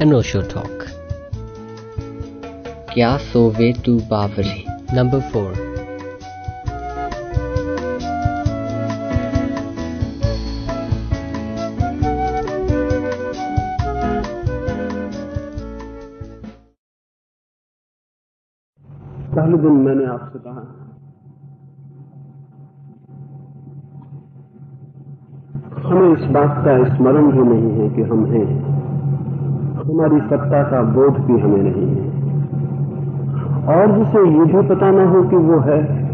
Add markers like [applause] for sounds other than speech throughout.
an Osho talk. क्या सोवे तू बावरी Number 4. पहले दिन मैंने आपसे कहा हमें इस बात का स्मरण भी नहीं है कि हम हैं हमारी सत्ता का बोध भी हमें नहीं है। और जिसे ये भी पता ना हो कि वो है।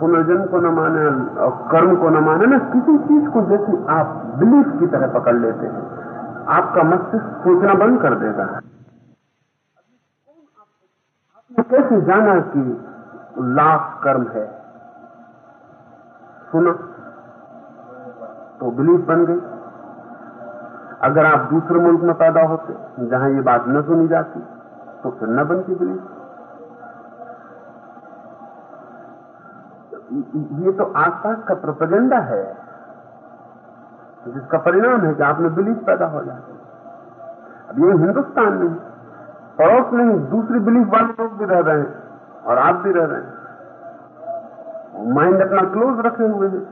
पुनर्जन्म को न माने, और कर्म को न माने, ना किसी चीज़ को जैसे आप बिलीफ की तरह पकड़ लेते हैं। आपका मस्तिष्क सोचना बंद कर देगा। आपने कैसे जाना कि लाख कर्म है? सुना। तो बिलीफ बन गई। अगर आप दूसरे मुल्क में पैदा होते, जहाँ ये बात न सुनी जाती तो फिर न बनती बिलीफ ये तो आसपास का प्रोपेगेंडा है, जिसका परिणाम है कि आपने बिलीफ पैदा हो जाती अब ये हिंदुस्तान में पड़ोस में ही दूसरी बिलीफ वाले लोग भी रह रहे हैं, और आप भी रह रहे हैं। माइंड अपना क्लोज रखे हुए हैं।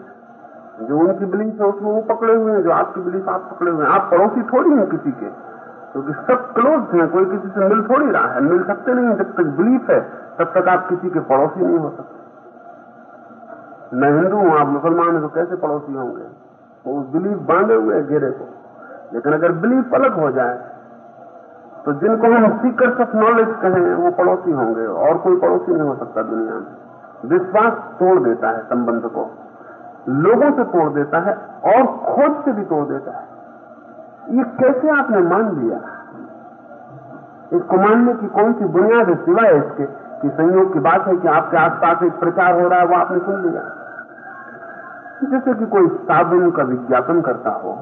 जो उनकी बिलीफ है, उसमें वो पकड़े हुए हैं, जो आपकी बिलीफ आप पकड़े हुए हैं। आप पड़ोसी थोड़ी हैं किसी के। क्योंकि तो सब क्लोज हैं, कोई किसी से मिल थोड़ी रहा है। मिल सकते नहीं जब तक बिलीफ है, तब तक आप किसी के पड़ोसी नहीं हो सकते। मैं हिंदू हूँ, आप मुसलमान हैं तो कैसे पड़ोसी होंगे? वो तो बिलीफ बांधे हुए है घेरे को। लेकिन अगर बिलीफ अलग हो जाए तो जिनको हम सीकर्स ऑफ़ नॉलेज कहें, वो पड़ोसी होंगे। और कोई पड़ोसी नहीं हो सकता दुनिया में। विश्वास तोड़ देता है संबंध को। लोगों से तोड़ देता है और खोज से भी तोड़ देता है। ये कैसे आपने मान लिया? इसको मानने की कौन सी बुनियाद है सिवाय इसके कि संयोग की बात है कि आपके आसपास एक प्रचार हो रहा है, वो आपने सुन लिया। जैसे कि कोई साबुन का विज्ञापन करता हो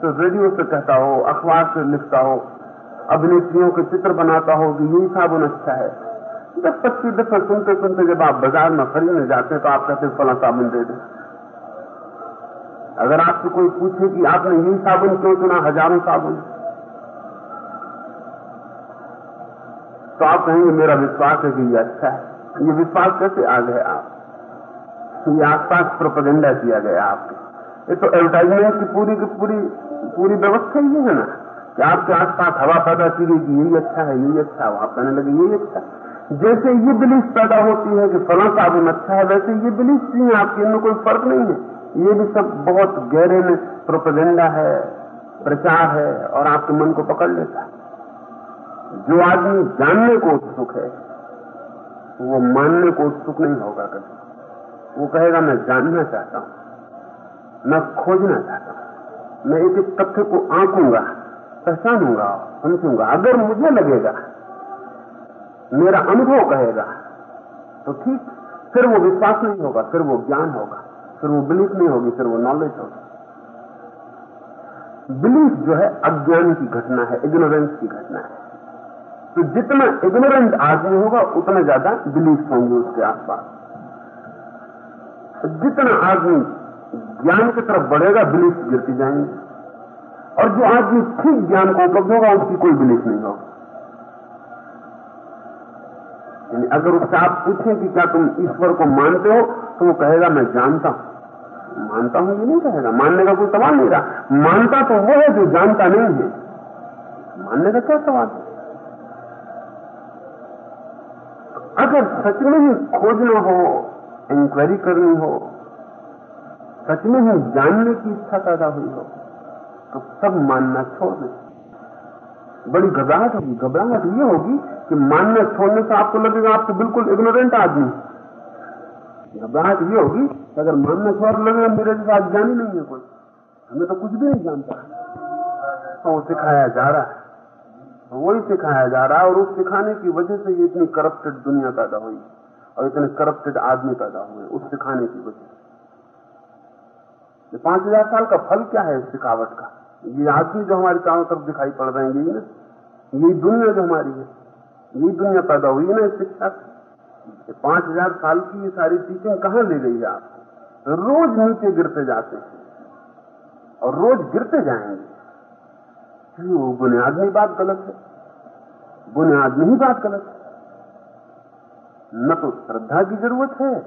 तो रेडियो से कहता हो, अखबार से लिखता हो, अभिनेत्रियों के चित्र बनाता हो कि यही साबुन अच्छा है। दस पच्चीस दफे सुनते सुनते जब आप बाज़ार में खरीदने जाते हैं तो आप कहते हैं फला साबुन दे दें। अगर आपसे कोई पूछे कि आपने यही साबुन क्यों चुना? हज़ारों साबुन। तो आप कहेंगे, मेरा विश्वास है कि ये अच्छा है। ये विश्वास कैसे आ गए आप? ये आसपास प्रोपेगेंडा किया गया आपके। ये तो एडवर्टाइजमेंट की पूरी की पूरी पूरी व्यवस्था ये है ना। कि आपके आसपास हवा पैदा की गई कि यही अच्छा है, यही अच्छा है। आप कहने लगे, यही अच्छा है। जैसे ये बिलीफ पैदा होती है कि फला साबुन अच्छा है, वैसे ये बिलीफ नहीं है, आपकी इनमें कोई फ़र्क नहीं है। ये भी सब बहुत गहरे में प्रोपेगेंडा है, प्रचार है और आपके मन को पकड़ लेता है। जो आदमी जानने को उत्सुक है, वो मानने को उत्सुक नहीं होगा कभी। वो कहेगा, मैं जानना चाहता हूँ, मैं खोजना चाहता हूँ, मैं एक एक तथ्य को आंकूँगा, पहचानूँगा समझूँगा। अगर मुझे लगेगा मेरा अनुभव कहेगा। तो ठीक, फिर वो विश्वास नहीं होगा, फिर वो ज्ञान होगा, फिर वो बिलीफ नहीं होगी, फिर वो नॉलेज होगी। बिलीफ जो है अज्ञान की घटना है इग्नोरेंस की घटना है। तो जितना इग्नोरेंट आदमी होगा, उतना ज़्यादा बिलीफ होंगे उसके आसपास। जितना आदमी ज्ञान की तरफ़ बढ़ेगा बिलीफ गिरती जाएँगे। और जो आदमी ठीक ज्ञान को उपलब्ध होगा, उसकी कोई बिलीफ नहीं होगा। अगर उससे आप पूछें कि क्या तुम ईश्वर को मानते हो तो वो कहेगा, मैं जानता हूँ। मानता हूँ ये नहीं कहेगा। मानने का कोई सवाल नहीं रहा। मानता तो वो है, जो जानता नहीं है। मानने का क्या सवाल है? अगर सच में ही खोजना हो इंक्वायरी करनी हो, सच में ही जानने की इच्छा पैदा हुई हो तो सब मानना छोड़ दें। बड़ी घबराहट होगी, घबराहट ये होगी कि मानने छोड़ने से आपको लगेगा आप तो बिल्कुल इग्नोरेंट आदमी घबराहट ये होगी अगर मानने छोड़ लगेगा, मेरे जैसा अज्ञानी नहीं है कोई। हमें तो कुछ भी नहीं जानता। तो वो सिखाया जा रहा है। वही सिखाया जा रहा है और उस सिखाने की वजह से ये इतनी करप्टेड दुनिया पैदा हुई और इतने करप्टेड आदमी पैदा हुए, उस सिखाने की वजह से। पाँच हज़ार साल का फल क्या है इस सिखावट का? ये आदमी जो हमारे चारों तरफ़ दिखाई पड़ रहे हैं ना यही दुनिया जो हमारी है यही दुनिया पैदा हुई ना इस शिक्षा पाँच हज़ार साल की ये सारी टीचिंग कहाँ ले गई है आपको? रोज नीचे गिरते जाते हैं। और रोज गिरते जाएँगे। वो बुनियाद में बात गलत है। बुनियाद में ही बात गलत है। न तो श्रद्धा की ज़रूरत है,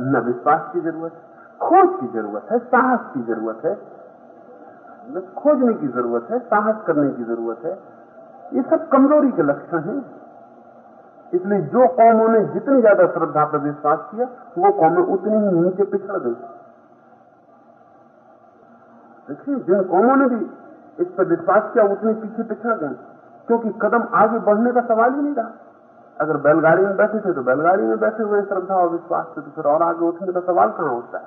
न विश्वास की ज़रूरत है। खोज की ज़रूरत है, साहस की ज़रूरत है। खोजने की ज़रूरत है, साहस करने की ज़रूरत है। ये सब कमज़ोरी के लक्षण हैं। इसलिए जो कौमों ने जितनी ज़्यादा श्रद्धा पर विश्वास किया, वो कौमें उतनी ही नीचे पिछड़ गई। देखिए, जिन कौमों ने भी इस पर विश्वास किया, उतनी पीछे पिछड़ गए। क्योंकि कदम आगे बढ़ने का सवाल ही नहीं रहा अगर बैलगाड़ी में बैठे थे तो बैलगाड़ी में बैठे हुए श्रद्धा और विश्वास से तो फिर और आगे उठने का सवाल कहाँ होता है?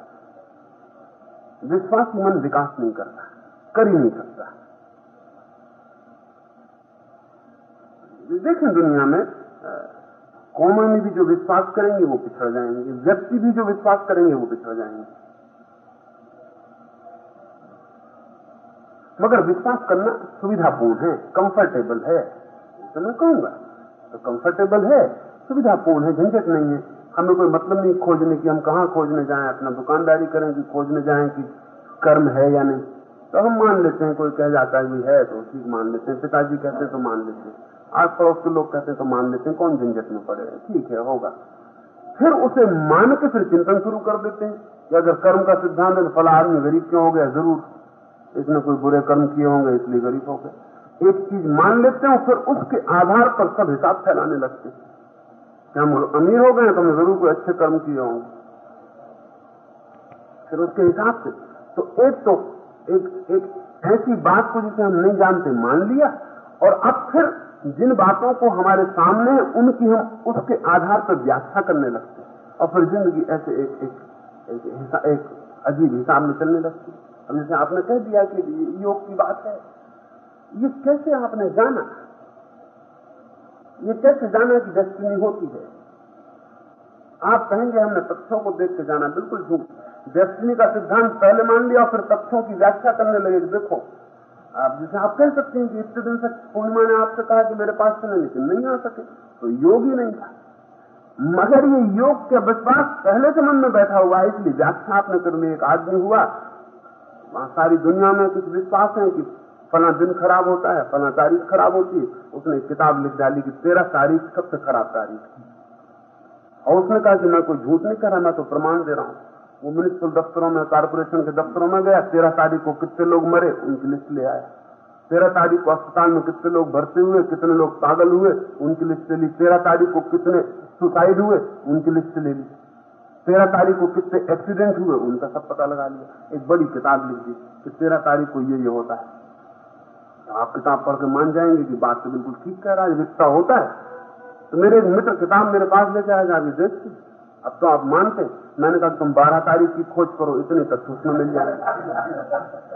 विश्वास मन विकास नहीं करता। कर ही नहीं सकता। देखें दुनिया में कौमों में भी जो विश्वास करेंगे, वो पिछड़ जाएँगे। व्यक्ति भी जो विश्वास करेंगे, वो पिछड़ जाएँगे। मगर विश्वास करना सुविधापूर्ण है कंफर्टेबल है। तो मैं कहूँगा तो कंफर्टेबल है, सुविधापूर्ण है, झंझट नहीं है। हमें कोई मतलब नहीं खोजने की, हम कहाँ खोजने जाएँ? अपना दुकानदारी करें कि खोजने जाएँ कि कर्म है या नहीं। तो हम मान लेते हैं, कोई कह जाता है है तो ठीक मान लेते हैं, पिताजी कहते हैं तो मान लेते हैं आस पड़ोस के लोग कहते हैं तो मान लेते हैं, कौन झंझट में पड़े ठीक है, होगा। फिर उसे मान के फिर चिंतन शुरू कर देते हैं कि अगर कर्म का सिद्धांत है तो फला आदमी गरीब क्यों हो गया? ज़रूर। इसने कोई बुरे कर्म किए होंगे, इसलिए गरीब हो गए एक चीज़ मान लेते हैं, फिर उसके आधार पर सब हिसाब फैलाने लगते हैं। कि हम अमीर हो गए तो हमने ज़रूर कोई अच्छे कर्म किए होंगे। फिर उसके हिसाब से तो एक तो एक एक ऐसी बात को जिसे हम नहीं जानते मान लिया। और अब फिर जिन बातों को हमारे सामने है उनकी हम उसके आधार पर व्याख्या करने लगते हैं। और फिर ज़िंदगी ऐसे एक एक एक, एक, एक अजीब हिसाब में चलने लगती है। अब जैसे आपने कह दिया कि योग की बात है ये कैसे आपने जाना? ये कैसे जाना कि डेस्टिनी होती है? आप कहेंगे हमने तथ्यों को देख के जाना बिल्कुल झूठ। डेस्टिनी का सिद्धांत पहले मान लिया और फिर तथ्यों की व्याख्या करने लगे देखो, आप जैसे आप कह सकते हैं कि इतने दिन से पूर्णिमा ने आपसे कहा कि मेरे पास चले लेकिन नहीं आ सके तो योग ही नहीं था। मगर ये योग के विश्वास पहले से मन में बैठा हुआ है, इसलिए व्याख्या आपने कर एक आदमी हुआ। वहाँ सारी दुनिया में कुछ विश्वास है कि फला दिन खराब होता है, फला तारीख खराब होती है। उसने किताब लिख डाली कि तेरह तारीख सबसे खराब तारीख और उसने कहा कि मैं कोई झूठ नहीं कर रहा, मैं तो प्रमाण दे रहा हूँ। वो म्यूनिसिपल दफ्तरों में कारपोरेशन के दफ्तरों में गया। तेरह तारीख को कितने लोग मरे, उनकी लिस्ट ले आया तेरह तारीख को अस्पताल में कितने लोग भर्ती हुए, कितने लोग पागल हुए, उनकी लिस्ट ले ली। तेरह तारीख को कितने सुसाइड हुए, उनकी लिस्ट ले ली। तेरह तारीख को कितने एक्सीडेंट हुए, उनका सब पता लगा लिया। एक बड़ी किताब लिख दी कि तेरह तारीख को ये ये होता है। तो आप किताब पढ़ के मान जाएँगे कि बात तो बिल्कुल ठीक कह रहा है इतना होता है। तो मेरे मित्र किताब मेरे पास लेके आएगा अभी देखते अब तो आप मानते मैंने कहा, तुम बारह तारीख की खोज करो, इतने तक उसमें मिल जाए।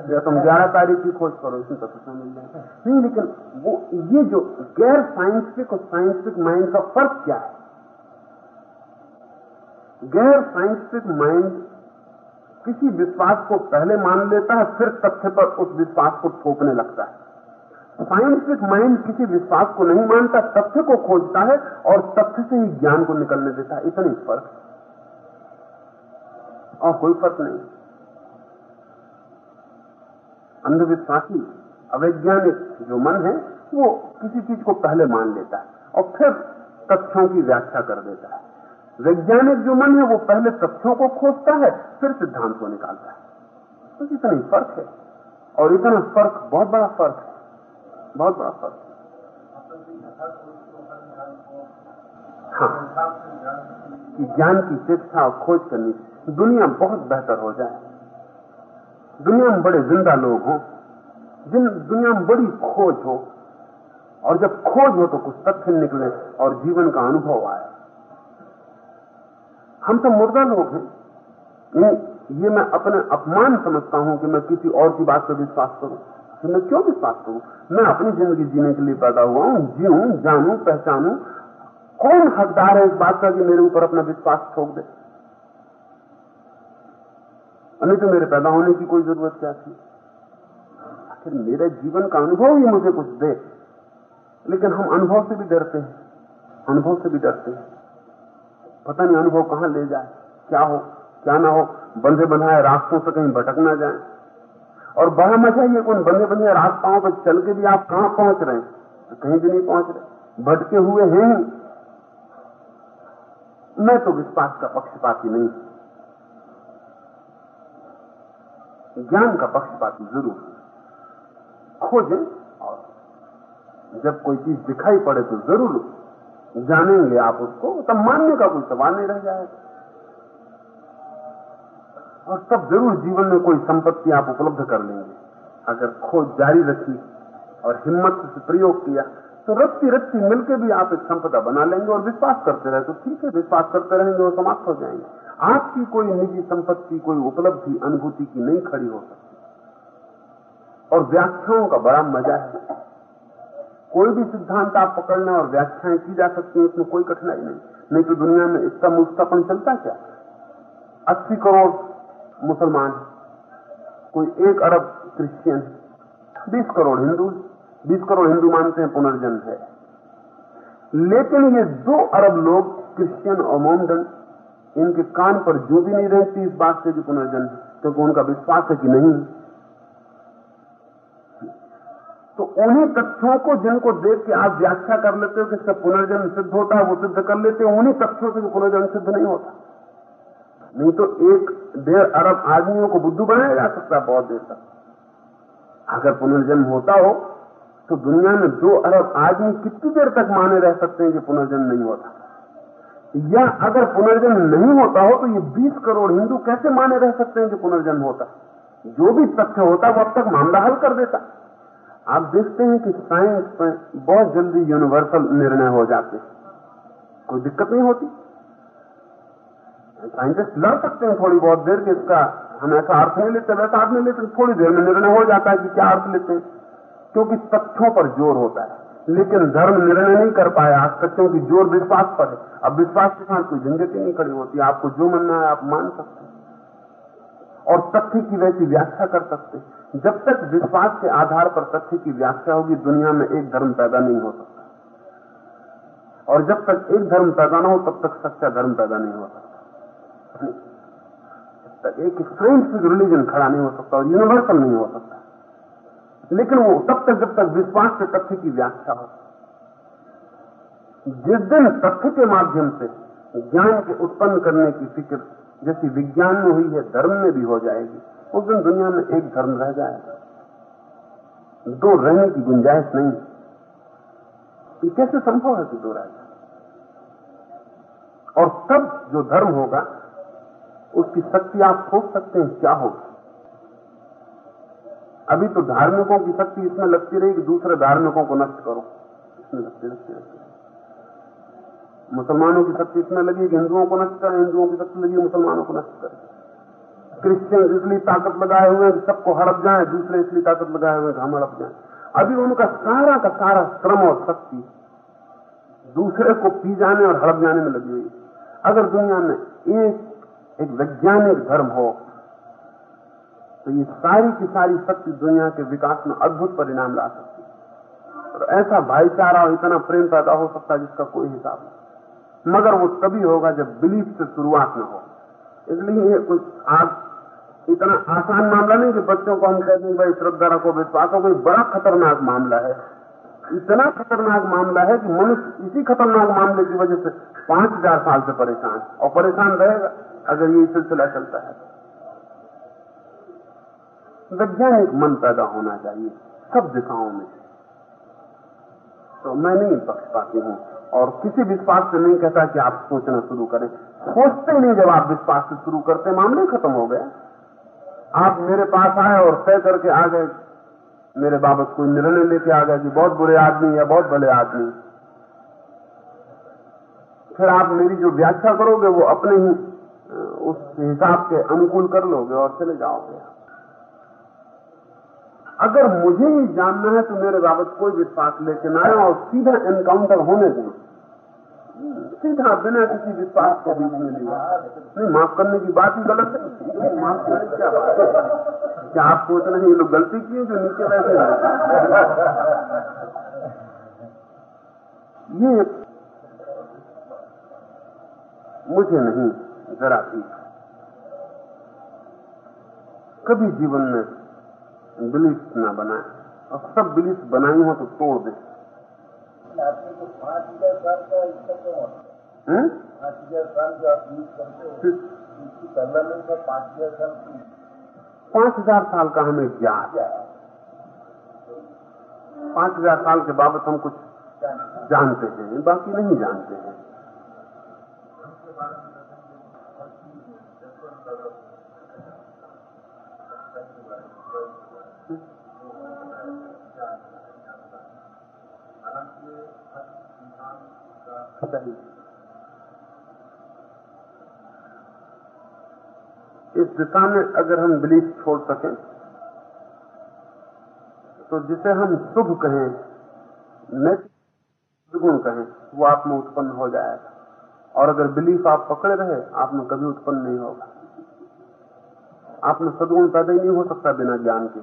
या, तुम ग्यारह तारीख की खोज करो, इतने तक उसमें मिल जाए। नहीं, लेकिन वो, ये जो गैर साइंटिफिक और साइंटिफिक माइंड का फ़र्क क्या है? गैर साइंटिफिक माइंड किसी विश्वास को पहले मान लेता है, फिर तथ्य पर उस विश्वास को थोपने लगता है। साइंटिफिक माइंड किसी विश्वास को नहीं मानता, तथ्य को खोजता है और तथ्य से ही ज्ञान को निकलने देता है। इतनी फ़र्क। और कोई फ़र्क नहीं। अंधविश्वासी, अवैज्ञानिक जो मन है, वो किसी चीज़ को पहले मान लेता है और फिर तथ्यों की व्याख्या कर देता है। वैज्ञानिक जो मन है, वो पहले तथ्यों को खोजता है, फिर सिद्धांत को निकालता है। तो इतना ही फ़र्क है। और इतना फ़र्क, बहुत बड़ा फ़र्क है। बहुत बड़ा फ़र्क हाँ। कि ज्ञान की शिक्षा और खोज करनी दुनिया बहुत बेहतर हो जाए। दुनिया में बड़े ज़िंदा लोग हों, जिन दुनिया में बड़ी खोज हो, और जब खोज हो तो कुछ तथ्य निकले और जीवन का अनुभव आए। हम तो मुर्दा लोग हैं। ये मैं अपने अपमान समझता हूँ कि मैं किसी और की बात पर विश्वास करूँ। तो मैं क्यों विश्वास करूँ? मैं अपनी ज़िंदगी जीने के लिए पैदा हुआ हूँ, जीऊं, जानू, पहचानू कौन हकदार है इस बात का कि मेरे ऊपर अपना विश्वास ठोक दे? नहीं तो मेरे पैदा होने की कोई ज़रूरत क्या थी? आखिर मेरे जीवन का अनुभव ही मुझे कुछ दे। लेकिन हम अनुभव से भी डरते हैं। अनुभव से भी डरते हैं। पता नहीं अनुभव कहाँ ले जाए, क्या हो, क्या ना हो, बंधे बंधाए रास्तों से कहीं भटक ना जाए। और बड़ा मज़ा ये उन बंधे बंधे रास्ताओं पर चल के भी आप कहाँ पहुँच रहे हैं? कहीं भी नहीं पहुँच रहे। भटके हुए हैं। मैं तो विश्वास का पक्षपाती नहीं ज्ञान का पक्षपाती ज़रूर खोजें और जब कोई चीज़ दिखाई पड़े तो ज़रूर जानेंगे आप उसको, तब मानने का कोई सवाल नहीं रह जाएगा। और तब ज़रूर जीवन में कोई संपत्ति आप उपलब्ध कर लेंगे। अगर खोज जारी रखी और हिम्मत से प्रयोग किया तो रत्ती रत्ती मिलकर भी आप एक संपदा बना लेंगे और विश्वास करते रहे तो ठीक है, विश्वास करते रहेंगे और समाप्त हो जाएँगे। आपकी कोई निजी संपत्ति, कोई उपलब्धि, अनुभूति की नहीं खड़ी हो सकती। और व्याख्याओं का बड़ा मज़ा है। कोई भी सिद्धांत आप पकड़ लें और व्याख्याएँ की जा सकती हैं, उसमें कोई कठिनाई नहीं। नहीं तो दुनिया में इसका मुस्तापन चलता क्या? अस्सी करोड़ मुसलमान कोई एक अरब क्रिश्चियन बीस करोड़ हिंदू बीस करोड़ हिंदू मानते हैं, पुनर्जन्म है। लेकिन ये दो अरब लोग, क्रिश्चियन और मोमडन इनके कान पर जो भी नहीं रहती, इस बात से कि पुनर्जन्म क्योंकि तो उनका विश्वास है कि नहीं। तो उन्हीं तथ्यों को जिनको देख के आप व्याख्या कर लेते हो कि इसका पुनर्जन्म सिद्ध होता है, वो सिद्ध कर लेते हो, उन्हीं तथ्यों से भी पुनर्जन्म सिद्ध नहीं होता। नहीं तो एक डेढ़ अरब आदमियों को बुद्धू बनाया जा सकता है बहुत देर तक। अगर पुनर्जन्म होता हो तो दुनिया में दो अरब आदमी कितनी देर तक माने रह सकते हैं कि पुनर्जन्म नहीं होता? या अगर पुनर्जन्म नहीं होता हो तो ये 20 करोड़ हिंदू कैसे माने रह सकते हैं कि पुनर्जन्म होता? जो भी तथ्य होता वो अब तक मामला हल कर देता। आप देखते हैं कि साइंस में बहुत जल्दी यूनिवर्सल निर्णय हो जाते हैं। कोई दिक्कत नहीं होती। साइंटिस्ट लड़ सकते हैं थोड़ी बहुत देर के इसका हम ऐसा अर्थ नहीं लेते, वैसा अर्थ नहीं लेते थोड़ी देर में निर्णय हो जाता है कि क्या अर्थ लेते हैं। क्योंकि तथ्यों पर ज़ोर होता है। लेकिन धर्म निर्णय नहीं कर पाया, आज तथ्यों की ज़ोर विश्वास पर है। अब विश्वास के साथ कोई झंझट नहीं खड़ी होती, आपको जो मानना है आप मान सकते हैं। और तथ्य की वैसी व्याख्या कर सकते जब तक विश्वास के आधार पर तथ्य की व्याख्या होगी, दुनिया में एक धर्म पैदा नहीं हो सकता। और जब तक एक धर्म पैदा ना हो, तब तक सच्चा धर्म पैदा नहीं हो सकता। एक साइंटिफिक रिलीजन खड़ा नहीं हो सकता और यूनिवर्सल नहीं हो सकता। लेकिन वो तब तक जब तक विश्वास के तथ्य की व्याख्या हो। जिस दिन तथ्य के माध्यम से ज्ञान के उत्पन्न करने की फ़िक्र जैसी विज्ञान में हुई है, धर्म में भी हो जाएगी, उस दिन दुनिया में एक धर्म रह जाएगा। दो रहने की गुंजाइश नहीं। ये कैसे संभव है कि दो रह जाए? और तब जो धर्म होगा, उसकी शक्ति आप सोच सकते हैं, क्या होगी? अभी तो धार्मिकों की शक्ति इसमें लगती रही कि दूसरे धार्मिकों को नष्ट करो। इसमें लगती लगती रहती मुसलमानों की शक्ति इसमें लगी कि हिंदुओं को नष्ट करें, हिंदुओं की शक्ति लगी मुसलमानों को नष्ट करें। क्रिश्चियन इसलिए ताकत लगाए हुए हैं कि सबको हड़प जाए, दूसरे इसलिए ताकत लगाए हुए हम हड़प जाए। अभी उनका सारा का सारा श्रम और शक्ति दूसरे को पी जाने और हड़प जाने में लगी हुई अगर दुनिया में एक एक वैज्ञानिक धर्म हो तो ये सारी की सारी शक्ति दुनिया के विकास में अद्भुत परिणाम ला सकती है। और ऐसा भाईचारा और इतना प्रेम पैदा हो सकता है जिसका कोई हिसाब नहीं। मगर वो तभी होगा जब बिलीफ से शुरुआत न हो। इसलिए ये कुछ आप इतना आसान मामला नहीं कि बच्चों को हम कहते हैं, भाई श्रद्धा रखो, विश्वास हो कोई बड़ा खतरनाक मामला है। इतना खतरनाक मामला है कि मनुष्य इसी खतरनाक मामले की वजह से पाँच हज़ार साल से परेशान और परेशान रहेगा अगर ये सिलसिला चलता है। वैज्ञानिक मन पैदा होना चाहिए, सब दिशाओं में। तो मैं नहीं पक्षपाती हूँ, और किसी विश्वास से नहीं कहता कि आप सोचना शुरू करें। सोचते नहीं जब आप विश्वास से शुरू करते, मामले खत्म हो गया। आप मेरे पास आए और तय करके आ गए। मेरे बाबत कोई निर्णय लेके आ गए कि बहुत बुरे आदमी या बहुत भले आदमी। फिर आप मेरी जो व्याख्या करोगे, वो अपने ही उस हिसाब के अनुकूल कर लोगे और चले जाओगे अगर मुझे ही जानना है तो मेरे बाबत कोई विश्वास लेके ना आए और सीधा एनकाउंटर होने दें। सीधा बिना किसी विश्वास के बीच में लिया नहीं, माफ़ करने की बात ही गलत है। माफ़ करने क्या बात है? क्या आप सोच रहे हैं ये लोग गलती किए जो नीचे बैठे ये मुझे नहीं, जरा भी। कभी जीवन में बिलीफ ना बनाए। और सब बिलीफ बनाई हो तो तोड़ दे। पाँच हज़ार साल का हमें ज्ञान पाँच हज़ार साल के बाबत हम कुछ जानते हैं, बाकी नहीं जानते हैं। सही इस दिशा में अगर हम बिलीफ छोड़ सकें तो जिसे हम शुभ कहें नैतिक कहें, वो आप में उत्पन्न हो जाएगा। और अगर बिलीफ आप पकड़े रहे, आप में कभी उत्पन्न नहीं होगा। आप में सदगुण पैदा ही नहीं हो सकता बिना ज्ञान के।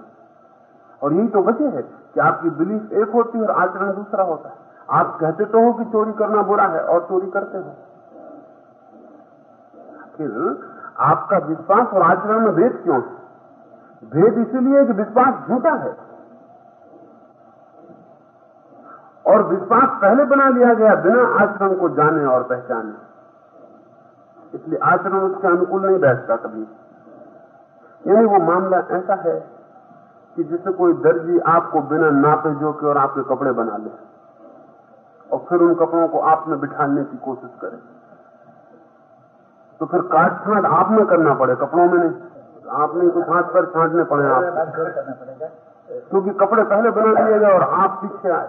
और यही तो वजह है कि आपकी बिलीफ एक होती है और आचरण दूसरा होता है। आप कहते तो हो कि चोरी करना बुरा है और चोरी करते हो। फिर आपका विश्वास और आचरण में भेद क्यों है? भेद इसीलिए कि विश्वास झूठा है। और विश्वास पहले बना लिया गया बिना आचरण को जाने और पहचाने। इसलिए आचरण उसके अनुकूल नहीं बैठता कभी। यानी वो मामला ऐसा है कि जैसे कोई दर्जी आपको बिना नापे जोके और आपके कपड़े बना ले। और फिर उन कपड़ों को आप में बिठाने की कोशिश करें। तो फिर काट छाट आप में करना पड़े कपड़ों में नहीं। आपने कुछ हाथ पर छाटने पड़े आप। नाम करना पड़ेगा। क्योंकि कपड़े पहले बना दिए गए और आप पीछे आए।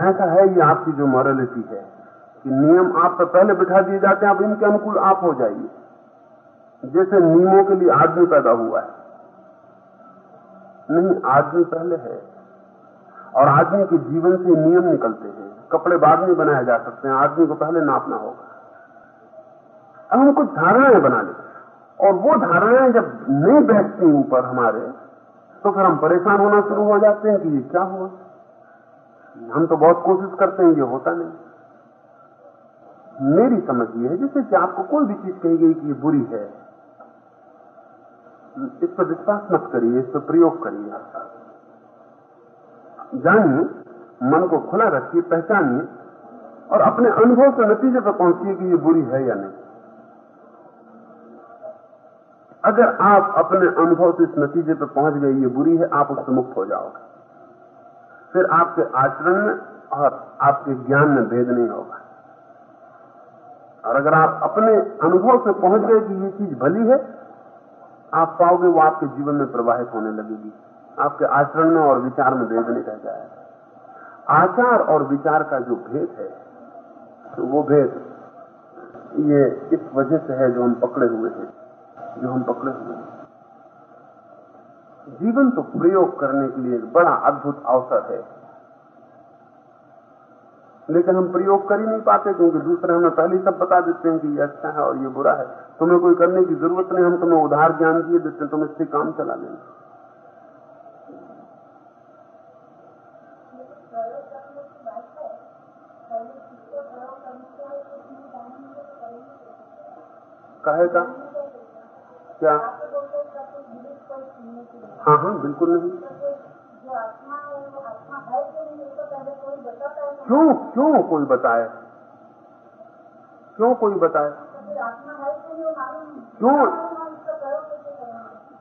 ऐसा है ये आपकी जो मॉरलिटी है कि नियम आप पर पहले बिठा दिए जाते हैं आप इनके अनुकूल आप हो जाइए। जैसे नियमों के लिए आदमी पैदा हुआ है। नहीं आदमी पहले है। और आदमी के जीवन से नियम निकलते हैं। कपड़े बाद में बनाए जा सकते हैं। आदमी को पहले नापना होगा। अब हम कुछ धारणाएँ बना लें। और वो धारणाएँ जब नहीं बैठती ऊपर हमारे तो फिर हम परेशान होना शुरू हो जाते हैं कि ये क्या हुआ? हम तो बहुत कोशिश करते हैं, ये होता नहीं। मेरी समझ ये है, जैसे कि आपको कोई भी चीज़ कही गई कि ये बुरी है, इस पर विश्वास मत करिए, इस पर प्रयोग करिए। जानिए मन को खुला रखिए पहचानिए और अपने अनुभव के नतीजे पर पहुंचिए कि ये बुरी है या नहीं। अगर आप अपने अनुभव से इस नतीजे पर पहुँच गए, ये बुरी है, आप उससे मुक्त हो जाओगे। फिर आपके आचरण में और आपके ज्ञान में भेद नहीं होगा। और अगर आप अपने अनुभव से पहुँच गए कि ये चीज़ भली है, आप पाओगे वो आपके जीवन में प्रवाहित होने लगेगी। आपके आचरण में और विचार में भेद रह जाएगा आचार और विचार का जो भेद है तो वो भेद ये इस वजह से है जो हम पकड़े हुए हैं, जो हम पकड़े हुए हैं। जीवन तो प्रयोग करने के लिए एक बड़ा अद्भुत अवसर है, लेकिन हम प्रयोग कर ही नहीं पाते, क्योंकि दूसरे हमें पहले सब बता देते हैं कि ये अच्छा है और ये बुरा है। तुम्हें कोई करने की ज़रूरत नहीं, हम तुम्हें उधार ज्ञान दिए देते तुम इससे काम चला लेना। कहेगा? क्या? हाँ हाँ बिल्कुल नहीं। क्यों क्यों कोई बताए? क्यों कोई बताए? क्यों?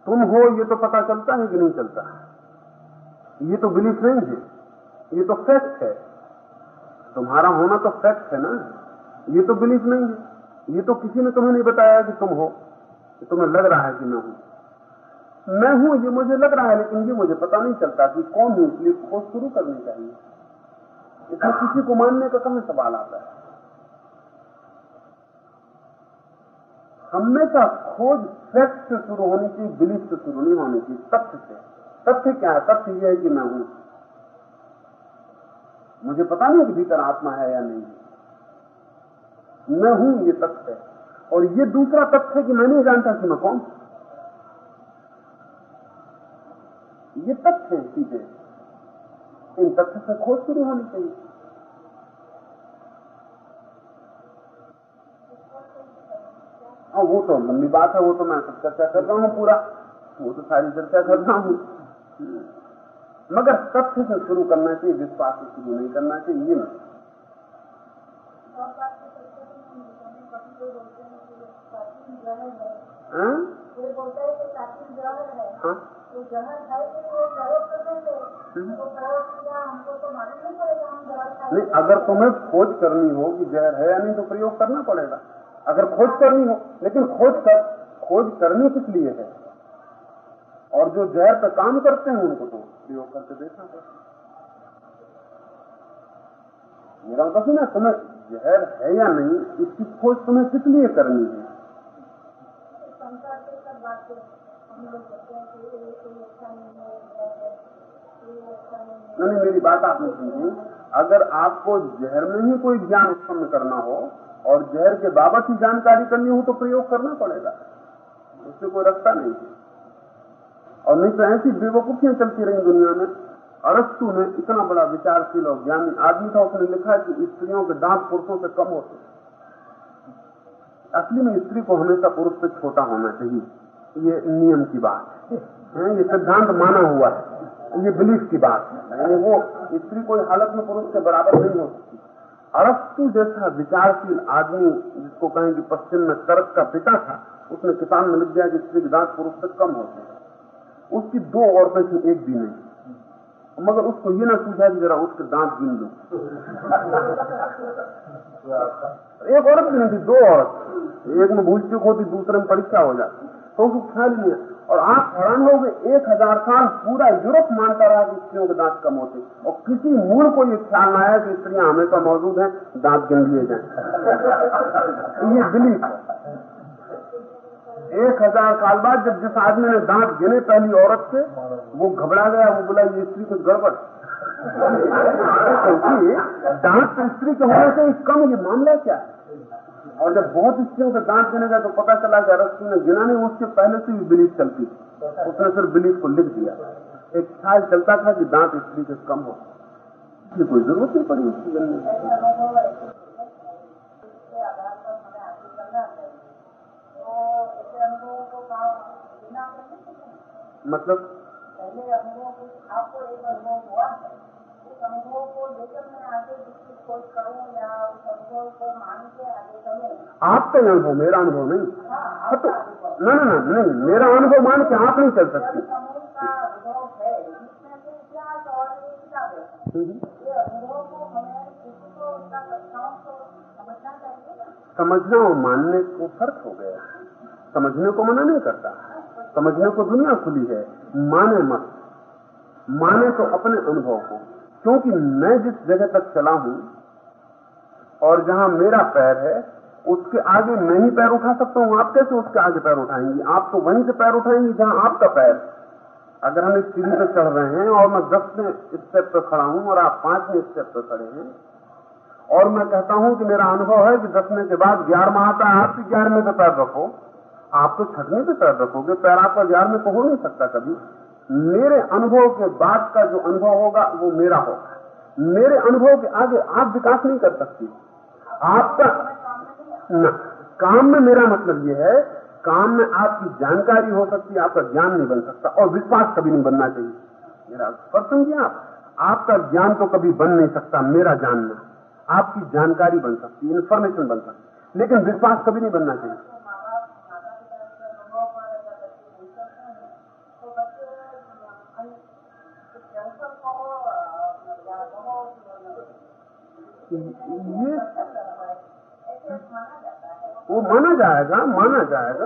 तुम हो, ये तो पता चलता है कि नहीं चलता ये तो बिलीफ नहीं है। ये तो फैक्ट है। तुम्हारा होना तो फैक्ट है ना। ये तो बिलीफ नहीं है। ये तो किसी ने तुम्हें नहीं बताया कि तुम हो, कि तुम्हें लग रहा है कि मैं हूँ। मैं हूँ ये मुझे लग रहा है, लेकिन ये मुझे पता नहीं चलता कि कौन हूँ इसलिए खोज शुरू करनी चाहिए। इसमें किसी को मानने का कहाँ सवाल आता है? हमेशा खोज फैक्ट से शुरू होनी चाहिए बिलीफ से शुरू नहीं होनी चाहिए तथ्य से। तथ्य क्या है? तथ्य यह है कि मैं हूँ। मुझे पता नहीं कि भीतर आत्मा है या नहीं। मैं हूँ ये तथ्य है। और ये दूसरा तथ्य है कि मैं नहीं जानता कि मैं कौन ये तथ्य है चीज़ें। इन तथ्य से खोज शुरू होनी चाहिए। हाँ वो तो लंबी बात है, वो तो मैं सब चर्चा कर रहा हूँ पूरा। वो तो सारी चर्चा कर रहा हूँ। मगर तथ्य से शुरू करना चाहिए, विश्वास से शुरू नहीं करना चाहिए, ये नहीं हाँ? हाँ? नहीं अगर तुम्हें खोज करनी हो कि जहर है या नहीं तो प्रयोग करना पड़ेगा। अगर खोज करनी हो लेकिन खोज कर खोज करनी किस लिए है? और जो जहर पर काम करते हैं उनको तो प्रयोग करके देखना पड़ेगा। मेरा मतलब ना तुम्हें जहर है या नहीं, इसकी खोज तुम्हें किस लिए करनी है? नहीं मेरी बात आपने सुनी अगर आपको जहर में ही कोई ज्ञान उत्पन्न करना हो और जहर के बाबत ही जानकारी करनी हो तो प्रयोग करना पड़ेगा। उससे कोई रखता नहीं। है और नहीं तो ऐसी बेवकूफियाँ चलती रही दुनिया में। अरस्तु ने इतना बड़ा विचारशील और ज्ञानी आदमी था, उसने लिखा कि स्त्रियों के दांत पुरुषों से कम होते असली में स्त्री को हमेशा पुरुष से छोटा होना चाहिए। ये नियम की बात है। ये सिद्धांत माना हुआ है। ये बिलीफ की बात है। वो स्त्री कोई हालत में पुरुष के बराबर नहीं हो सकती। अरस्तु जैसा विचारशील आदमी, जिसको कहें कि पश्चिम में तर्क का पिता था, उसने किताब में लिख दिया कि स्त्री दांत पुरुष से कम होते उसकी दो औरतें थी, एक भी नहीं। मगर उसको ये ना सूझा कि जरा उसके दांत गिन लो एक औरत भी नहीं दो औरत। एक में भूल चूक होती, दूसरे में परीक्षा हो जाती। तो उसको ख्याल नहीं और आप हैरान हो गए एक हज़ार साल पूरा यूरोप मानता रहा कि स्त्रियों के दांत कम होते। और किसी मूल को ये ख्याल ना आया कि स्त्रियाँ हमेशा मौजूद हैं, दांत गिन लिए जाए। ये बिलीफ एक हज़ार साल बाद जब जिस आदमी ने दांत गिने पहली औरत से, वो घबरा गया, वो बोला, ये स्त्री कुछ गड़बड़। क्योंकि दांत स्त्री के होने से कम ये मामला क्या है? और जब बहुत स्त्रियों के दांत गिने गए तो पता चला कि अरस्तु ने गिना नहीं, उसके पहले से ही बिलीफ चलती उसने सिर्फ़ बिलीफ को लिख दिया। एक ख्याल चलता था कि दांत स्त्री के कम हो। इसकी कोई ज़रूरत नहीं पड़ी उसकी। गिनने मतलब पहले अनुभव आपको एक अनुभव हुआ? उस अनुभव को लेकर मैं आगे जिसकी खोज करूँ या उस अनुभव को मान के आगे चलूँ? आपका अनुभव मेरा अनुभव नहीं। हाँ हाँ तो ना ना ना नहीं मेरा अनुभव मान के आप नहीं चल सकते। समूह का अनुभव है जिसमें से इतिहास और ये किताबें हैं। ये अनुभव को हमें किसी को उसका कक्षाओं को समझना समझना और मानने को फ़र्क हो गया। समझने को मना नहीं करता। समझने को दुनिया खुली है, माने मत। माने तो अपने अनुभव को। क्योंकि मैं जिस जगह तक चला हूँ, और जहाँ मेरा पैर है, उसके आगे मैं ही पैर उठा सकता हूँ। आप कैसे उसके आगे पैर उठाएँगी? आप तो वहीं से पैर उठाएँगी जहाँ आपका पैर। अगर हम इस सीढ़ी पे चढ़ रहे हैं, और मैं दसवें स्टेप पे खड़ा हूँ, और आप पाँचवें स्टेप पे खड़े हैं, और मैं कहता हूँ कि मेरा अनुभव है कि दसवें के बाद ग्यारहवा आता है, आप भी ग्यारहवें पे पैर रखो। आप तो छठवें पे पैर रखोगे पैर आपका ग्यारहवें को हो नहीं सकता कभी? मेरे अनुभव के बाद का जो अनुभव होगा, वो मेरा होगा। मेरे अनुभव के आगे आप विकास नहीं कर सकती। आपका न, काम में मेरा मतलब ये है, काम में आपकी जानकारी हो सकती है, आपका ज्ञान नहीं बन सकता, और विश्वास कभी नहीं बनना चाहिए। मेरा पर समझिए आप? आपका ज्ञान तो कभी बन नहीं सकता, मेरा जानना। आपकी जानकारी बन सकती है इन्फॉर्मेशन बन सकती लेकिन विश्वास कभी नहीं बनना चाहिए तो माँ बाप माता पिता के अनुभव पर अगर बच्चे नहीं करते हैं तो बच्चे अन- कुछ कैंसर को या ये वो माना जाएगा माना जाएगा।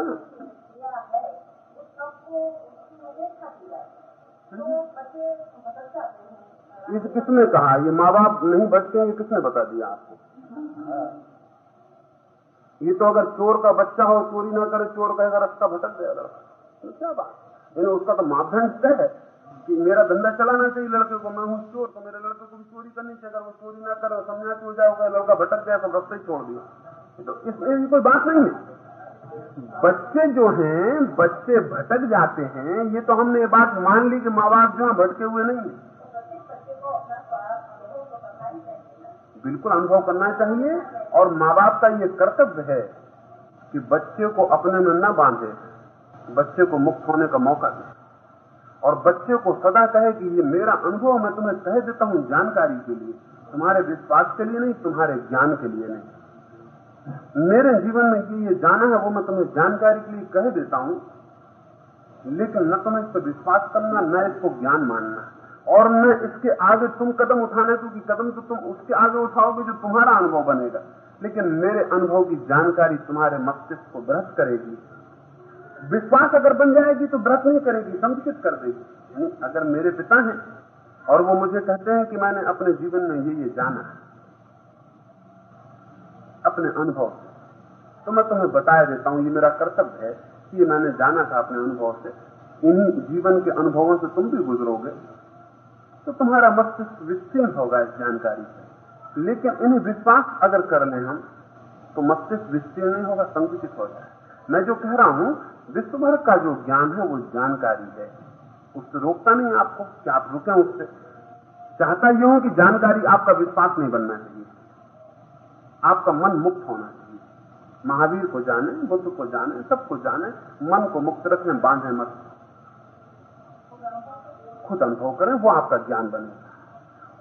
या तो किसने कहा? ये माँ बाप नहीं बचते ये किसने बता दिया आपको? ये तो अगर चोर का बच्चा हो, चोरी ना करे, चोर कहेगा रास्ता भटक लड़का तो क्या बात? उसका तो मापदंड तय है। कि मेरा धंधा चलाना चाहिए लड़के को, मैं हूँ चोर तो मेरे लड़के को भी चोरी करनी चाहिए। अगर वो चोरी ना करे, समझा हो जाएगा लड़का भटक गया तो रस्ते छोड़ दिया। तो इसमें कोई बात नहीं है। बच्चे जो हैं, बच्चे भटक जाते हैं, ये तो हमने ये बात मान ली कि माँ बाप जो है, भटके हुए नहीं है। बिल्कुल अनुभव करना चाहिए, और माँ बाप का ये कर्तव्य है कि बच्चे को अपने में न बांधे, बच्चे को मुक्त होने का मौका दे। और बच्चे को सदा कहे कि ये मेरा अनुभव मैं तुम्हें कह देता हूँ जानकारी के लिए। तुम्हारे विश्वास के लिए नहीं, तुम्हारे ज्ञान के लिए नहीं। मेरे जीवन में ये ये जाना है, वो मैं तुम्हें जानकारी के लिए कह देता हूँ। लेकिन न तुम्हें इस पर विश्वास करना, न इसको ज्ञान मानना। और न इसके आगे तुम कदम उठाना, क्योंकि कदम तो तुम उसके आगे उठाओगे जो तुम्हारा अनुभव बनेगा। लेकिन मेरे अनुभव की जानकारी तुम्हारे मस्तिष्क को भ्रष्ट करेगी। विश्वास अगर बन जाएगी तो व्रत नहीं करेगी, संकुचित कर देगी। अगर मेरे पिता हैं और वो मुझे कहते हैं कि मैंने अपने जीवन में ये ये जाना अपने अनुभव तो मैं तुम्हें बताया देता हूँ, ये मेरा कर्तव्य है कि ये मैंने जाना था अपने अनुभव से। इन्हीं जीवन के अनुभवों से तुम भी गुजरोगे तो तुम्हारा मस्तिष्क विस्तीर्ण होगा इस जानकारी से। लेकिन इन्हें विश्वास अगर कर लें हम तो मस्तिष्क विस्तीर्ण नहीं होगा, संकुचित हो जाए मैं जो कह रहा हूँ विश्व भर का जो ज्ञान है, वो जानकारी है। उससे रोकता नहीं आपको कि आप रुके उससे। चाहता यह हूँ कि जानकारी आपका विश्वास नहीं बनना चाहिए। आपका मन मुक्त होना चाहिए। महावीर को जाने, बुद्ध को जाने, सबको जाने, मन को मुक्त रखें, बांधे मत। खुद अनुभव करें, वो आपका ज्ञान बनेगा।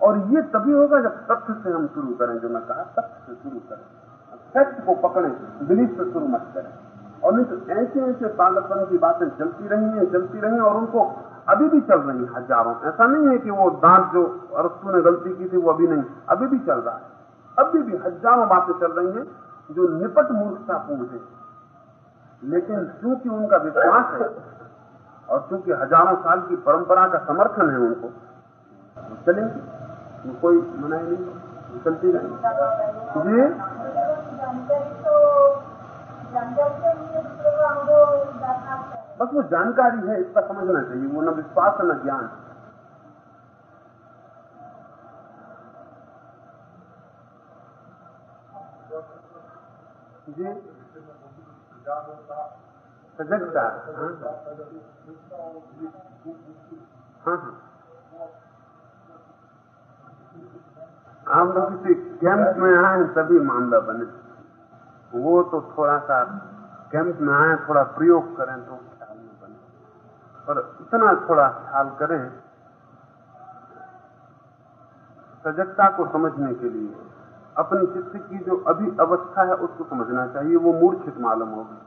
और ये तभी होगा जब तथ्य से हम शुरू करें, जो मैं कहा, तथ्य से शुरू करें। फैक्ट को पकड़ें बिलीफ से शुरू मत करें। और नहीं तो ऐसे ऐसे पागलपन की बातें चलती रही हैं चलती रही और उनको अभी भी चल रही हज़ारों। ऐसा नहीं है कि वो दांत जो अरस्तु ने गलती की थी वो अभी नहीं अभी भी चल रहा है। अभी भी हज़ारों बातें चल रही हैं जो निपट मूर्खतापूर्ण है। लेकिन चूँकि उनका विश्वास है और चूँकि हज़ारों साल की परंपरा का समर्थन है उनको चलेंगे। कोई मनाई नहीं चलती रहेंगे। जी? बस वो जानकारी है, इसका समझना चाहिए, वो न विश्वास, न ज्ञान। जी। सजगता हाँ। हाँ हम लोग किसी कैंप में आए, तभी मामला बने। वो तो थोड़ा सा कैंप में आए थोड़ा प्रयोग करें तो ख्याल में बने। पर इतना थोड़ा ख्याल करें, सजगता को समझने के लिए, अपनी चित्त की जो अभी अवस्था है उसको समझना चाहिए, वो मूर्छित मालूम होगी।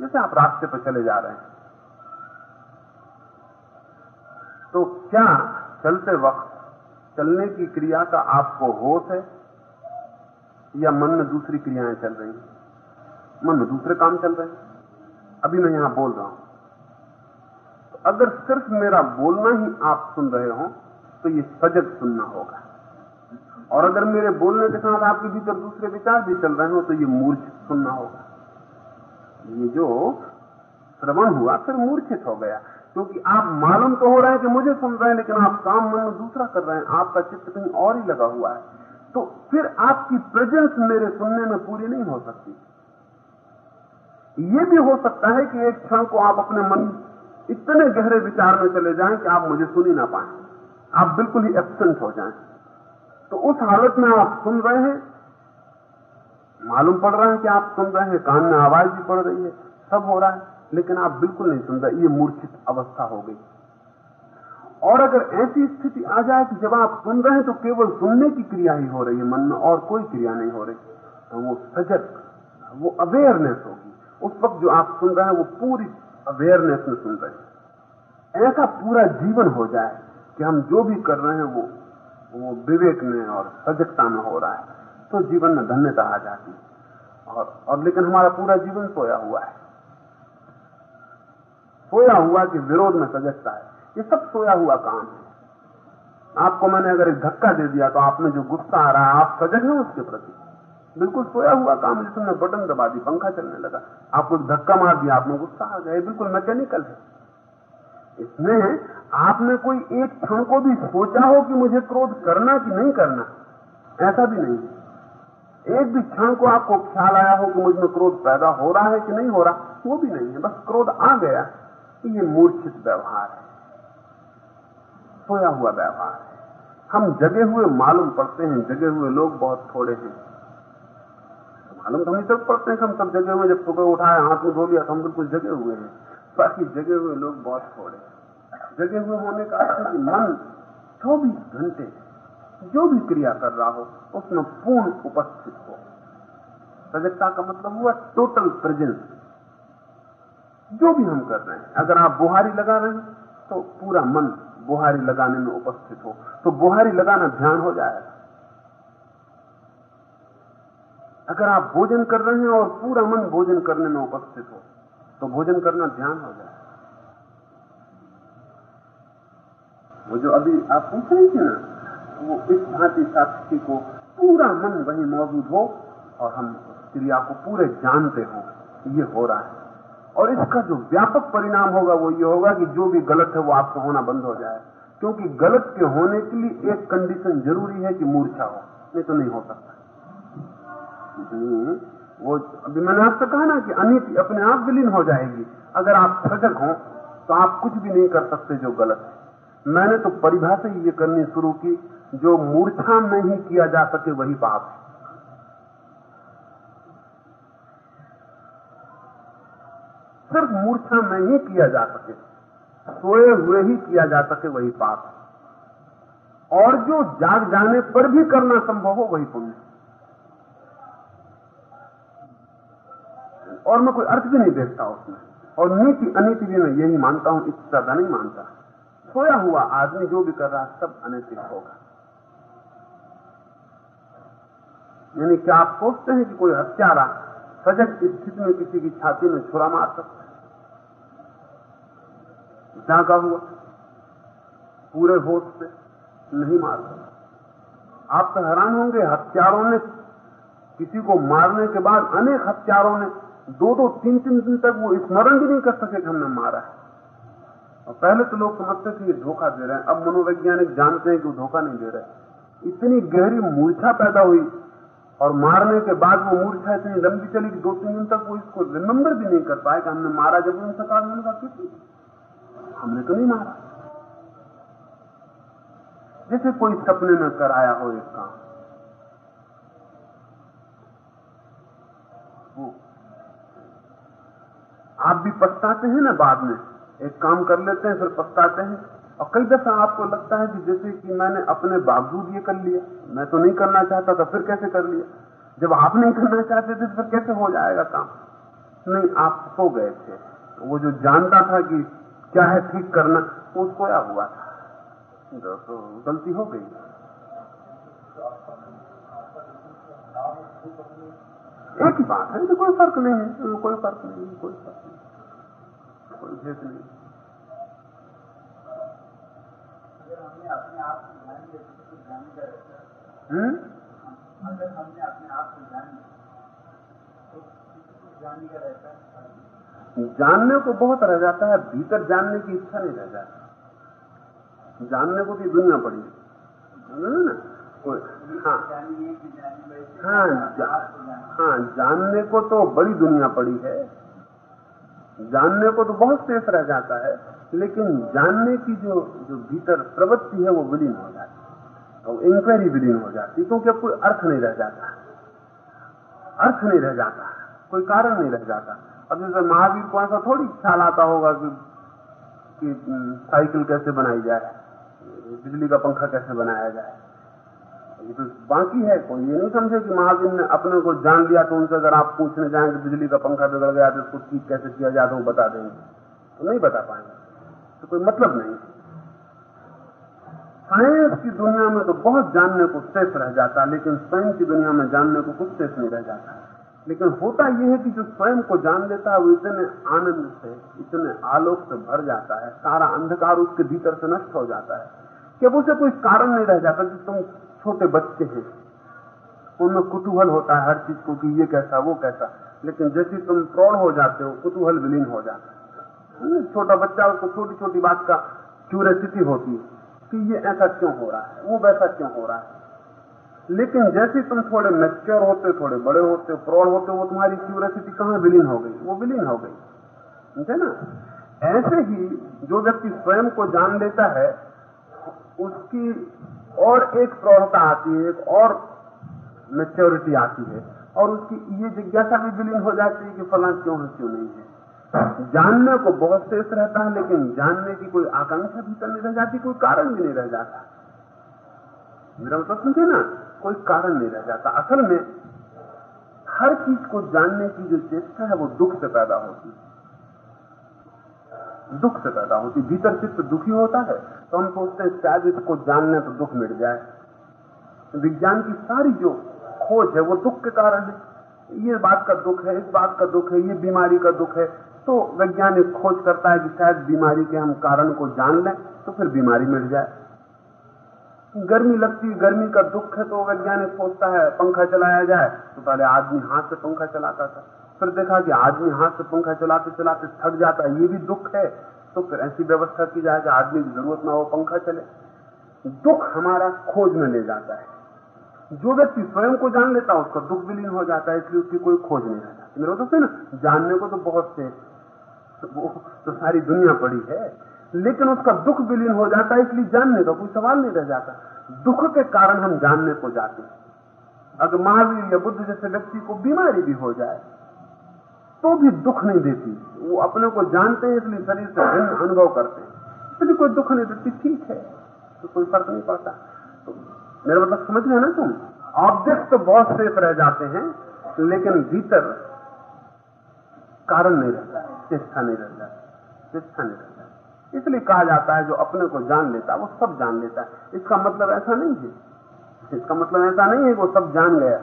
जैसे आप रास्ते पर चले जा रहे हैं। तो क्या चलते वक्त चलने की क्रिया का आपको होश है, या मन में दूसरी क्रियाएँ चल रही हैं? मन में दूसरे काम चल रहे हैं। अभी मैं यहाँ बोल रहा हूँ। तो अगर सिर्फ़ मेरा बोलना ही आप सुन रहे हो तो ये सजग सुनना होगा। और अगर मेरे बोलने के साथ आपके भीतर दूसरे विचार भी चल रहे हो तो ये मूर्छित सुनना होगा। ये जो श्रवण हुआ, फिर मूर्छित हो गया। क्योंकि आप मालूम तो हो रहे हैं कि मुझे सुन रहे हैं, लेकिन आप काम मन में दूसरा कर रहे हैं। आपका चित्त कहीं और ही लगा हुआ है। तो फिर आपकी प्रेजेंस मेरे सुनने में पूरी नहीं हो सकती। ये भी हो सकता है कि एक क्षण को आप अपने मन इतने गहरे विचार में चले जाएँ कि आप मुझे सुन ही ना पाए। आप बिल्कुल ही एबसेंट हो जाएँ। तो उस हालत में आप सुन रहे हैं। मालूम पड़ रहा है कि आप सुन रहे हैं। कान में आवाज़ भी पड़ रही है। सब हो रहा है। लेकिन आप बिल्कुल नहीं सुन रहे। ये मूर्छित अवस्था हो गई। और अगर ऐसी स्थिति आ जाए कि जब आप सुन रहे हैं तो केवल सुनने की क्रिया ही हो रही है मन में और कोई क्रिया नहीं हो रही। तो वो सजग, वो अवेयरनेस होगी उस वक्त जो आप सुन रहे हैं, वो पूरी अवेयरनेस में सुन रहे हैं। ऐसा पूरा जीवन हो जाए कि हम जो भी कर रहे हैं, वो वो विवेक में और सजगता में हो रहा है तो जीवन में धन्यता आ जाती है। और और लेकिन हमारा पूरा जीवन सोया हुआ है। सोया हुआ कि विरोध में सजगता है। ये सब सोया हुआ काम है। आपको मैंने अगर एक धक्का दे दिया तो आप में जो गुस्सा आ रहा है, आप सजग हैं उसके प्रति। बिल्कुल सोया हुआ काम जिसने बटन दबा दी, पंखा चलने लगा। आपको धक्का मार दिया, आपने गुस्सा आ गया बिल्कुल मैकेनिकल है। इसमें आपने कोई एक क्षण को भी सोचा हो कि मुझे क्रोध करना कि नहीं करना? ऐसा भी नहीं है। एक भी क्षण को आपको ख्याल आया हो कि मुझमें क्रोध पैदा हो रहा है कि नहीं हो रहा, वो भी नहीं है। बस क्रोध आ गया ये मूर्छित व्यवहार है। सोया हुआ व्यवहार है। हम जगे हुए मालूम पड़ते हैं, जगे हुए लोग बहुत थोड़े हैं। मालूम तो हम सब पड़ते हैं कि हम सब जगह हुए जब सुबह उठाए, हाथ में धो लिया तो हम बिल्कुल जगे हुए हैं। बाकी जगे हुए लोग बहुत थोड़े जगे हुए होने का अर्थ है कि मन 24 घंटे जो भी क्रिया कर रहा हो, उसमें पूर्ण उपस्थित हो। सजगता का मतलब हुआ टोटल प्रेजेंस जो भी हम कर रहे हैं, अगर आप बुहारी लगा रहे हैं तो पूरा मन बुहारी लगाने में उपस्थित हो। तो बुहारी लगाना ध्यान हो जाएगा। अगर आप भोजन कर रहे हैं और पूरा मन भोजन करने में उपस्थित हो तो भोजन करना ध्यान हो जाए। वो जो अभी आप पूछ रही थी ना, वो इस भांति साक्षी को पूरा मन वही मौजूद हो और हम क्रिया को पूरे जानते हो, ये हो रहा है। और इसका जो व्यापक परिणाम होगा, वो ये होगा कि जो भी गलत है, वो आपको होना बंद हो जाए। क्योंकि गलत के होने के लिए एक कंडीशन ज़रूरी है कि मूर्छा हो, नहीं तो नहीं हो सकता। वो अभी मैंने आपसे कहा ना कि अनिति अपने आप विलीन हो जाएगी। अगर आप सजग हो तो आप कुछ भी नहीं कर सकते जो गलत है। मैंने तो परिभाषा ही ये करनी शुरू की, जो मूर्छा में ही किया जा सके वही पाप है। सिर्फ़ मूर्छा में ही किया जा सके, सोए हुए ही किया जा सके वही पाप है। और जो जाग जाने पर भी करना संभव हो, वही पुण्य और मैं कोई अर्थ भी नहीं देखता उसमें। और नीति अनिति भी मैं यही मानता हूँ इससे ज़्यादा नहीं मानता। सोया हुआ आदमी जो भी कर रहा सब अनैतिक होगा। यानी क्या आप सोचते हैं कि कोई हत्यारा सजग स्थिति में किसी की छाती में छुरा मार सकता है। जागा हुआ, पूरे होश से नहीं मार सकता। आप तो हैरान होंगे, हत्यारों ने किसी को मारने के बाद अनेक हत्यारों ने दो दो तीन तीन दिन तक वो स्मरण भी नहीं कर सके कि हमने मारा है। और पहले तो लोग समझते थे ये धोखा दे रहे हैं। अब मनोवैज्ञानिक जानते हैं कि वो धोखा नहीं दे रहे इतनी गहरी मूर्छा पैदा हुई और मारने के बाद वो मूर्छा इतनी लंबी चली कि दो तीन दिन तक वो इसको रिमेंबर भी नहीं कर पाए कि हमने मारा जब उनसे कहा हमने तो नहीं मारा। जैसे कोई सपने में कराया हो एक काम आप भी पछताते हैं ना बाद में? एक काम कर लेते हैं, फिर पछताते हैं। और कई दफ़ा आपको लगता है कि जैसे कि मैंने अपने बावजूद ये कर लिया, मैं तो नहीं करना चाहता था, फिर कैसे कर लिया? जब आप नहीं करना चाहते थे तो फिर कैसे हो जाएगा काम? नहीं, आप सो गए थे। वो जो जानता था कि क्या है ठीक करना, वो सोया हुआ था। गलती हो गई। एक ही बात है तो कोई फ़र्क नहीं है। कोई फ़र्क नहीं कोई फ़र्क नहीं कोई भेद नहीं को तो का हम्म? को तो जानने का को बहुत रह जाता है, भीतर जानने की इच्छा नहीं रह जाती। जानने को भी दुनिया पड़ी ना? हाँ। हाँ हाँ जानने को तो बड़ी दुनिया पड़ी है। जानने को तो बहुत शेष रह जाता है लेकिन जानने की जो जो भीतर प्रवृत्ति है वो विलीन हो जाती है। और इंक्वायरी विलीन हो जाती क्योंकि अब कोई अर्थ नहीं रह जाता। अर्थ नहीं रह जाता कोई कारण नहीं रह जाता। अब जैसे महावीर को ऐसा थोड़ी ख्याल आता होगा कि, कि साइकिल कैसे बनाई जाए बिजली का पंखा कैसे बनाया जाए। ये तो बाकी है, कोई ये नहीं समझे कि महावीर ने अपने को जान लिया तो उनसे अगर आप पूछने जाएँ कि बिजली का पंखा बिगड़ गया तो उसको ठीक कैसे किया जाए तो वो बता देंगे। तो नहीं बता पाएँगे। तो कोई मतलब नहीं। साइंस की दुनिया में तो बहुत जानने को शेष रह जाता, लेकिन स्वयं की दुनिया में जानने को कुछ शेष नहीं रह जाता। लेकिन होता यह है कि जो स्वयं को जान लेता है, वो इतने आनंद से, इतने आलोक से भर जाता है, सारा अंधकार उसके भीतर से नष्ट हो जाता है। कि अब उसे कोई कारण नहीं रह जाता कि तुम छोटे बच्चे हैं। उनमें कुतूहल होता है हर चीज़ को कि ये कैसा, वो कैसा। लेकिन जैसे तुम प्रौढ़ हो जाते हो, कुतूहल विलीन हो जाता है। छोटा बच्चा, उसको छोटी छोटी बात का क्यूरियसिटी होती है कि ये ऐसा क्यों हो रहा है, वो वैसा क्यों हो रहा है। लेकिन जैसे तुम थोड़े मैच्योर होते, थोड़े बड़े होते, प्रौढ़ होते हो, वो तुम्हारी क्यूरियसिटी कहाँ विलीन हो गई? वो विलीन हो गई। समझे ना? ऐसे ही जो व्यक्ति स्वयं को जान लेता है, उसकी और एक प्रौढ़ता आती है, एक और मेच्योरिटी आती है, और उसकी ये जिज्ञासा भी विलीन हो जाती है कि फला क्यों है क्यों नहीं है। जानने को बहुत शेष रहता है, लेकिन जानने की कोई आकांक्षा भीतर नहीं रह जाती, कोई कारण भी नहीं रह जाता। मेरा मतलब समझे ना? कोई कारण नहीं रह जाता। असल में हर चीज़ को जानने की जो चेष्टा है, वो दुख से पैदा होती है। दुख से पैदा होती भीतर चित्त दुखी होता है तो हम सोचते हैं, शायद इसको जानने तो दुख मिट जाए। विज्ञान की सारी जो खोज है, वो दुख के कारण है। ये बात का दुख है, इस बात का दुख है, ये बीमारी का दुख है। तो वैज्ञानिक खोज करता है कि शायद बीमारी के हम कारण को जान लें तो फिर बीमारी मिट जाए। गर्मी लगती है, गर्मी का दुख है तो वैज्ञानिक सोचता है, पंखा चलाया जाए तो पहले आदमी हाथ से पंखा चलाता था। फिर देखा कि आदमी हाथ से पंखा चलाते चलाते थक जाता है, ये भी दुख है। तो फिर ऐसी व्यवस्था की जाए कि आदमी की ज़रूरत ना हो, पंखा चले। दुख हमारा खोज में ले जाता है। जो व्यक्ति स्वयं को जान लेता है, उसका दुख विलीन हो जाता है, इसलिए उसकी कोई खोज नहीं रहता। मेरे तो ना, जानने को तो बहुत से वो तो सारी दुनिया पड़ी है, लेकिन उसका दुख विलीन हो जाता है, इसलिए जानने का कोई सवाल नहीं रह जाता। दुख के कारण हम जानने को जाते हैं। अगर महावीर या बुद्ध जैसे व्यक्ति को बीमारी भी हो जाए तो भी दुख नहीं देती। वो अपने को जानते हैं, इसलिए शरीर से भिन्न अनुभव करते हैं। इसलिए कोई दुख नहीं देती, ठीक है तो कोई फ़र्क नहीं पड़ता। तो मेरा मतलब समझ रहे ना तुम? ऑब्जेक्ट तो बहुत सेफ़ रह जाते हैं, लेकिन भीतर कारण नहीं रहता चेष्टा नहीं रहता चेष्टा नहीं रहता। इसलिए कहा जाता है, जो अपने को जान लेता है, वो सब जान लेता है। इसका मतलब ऐसा नहीं है। इसका मतलब ऐसा नहीं है कि वो सब जान गया।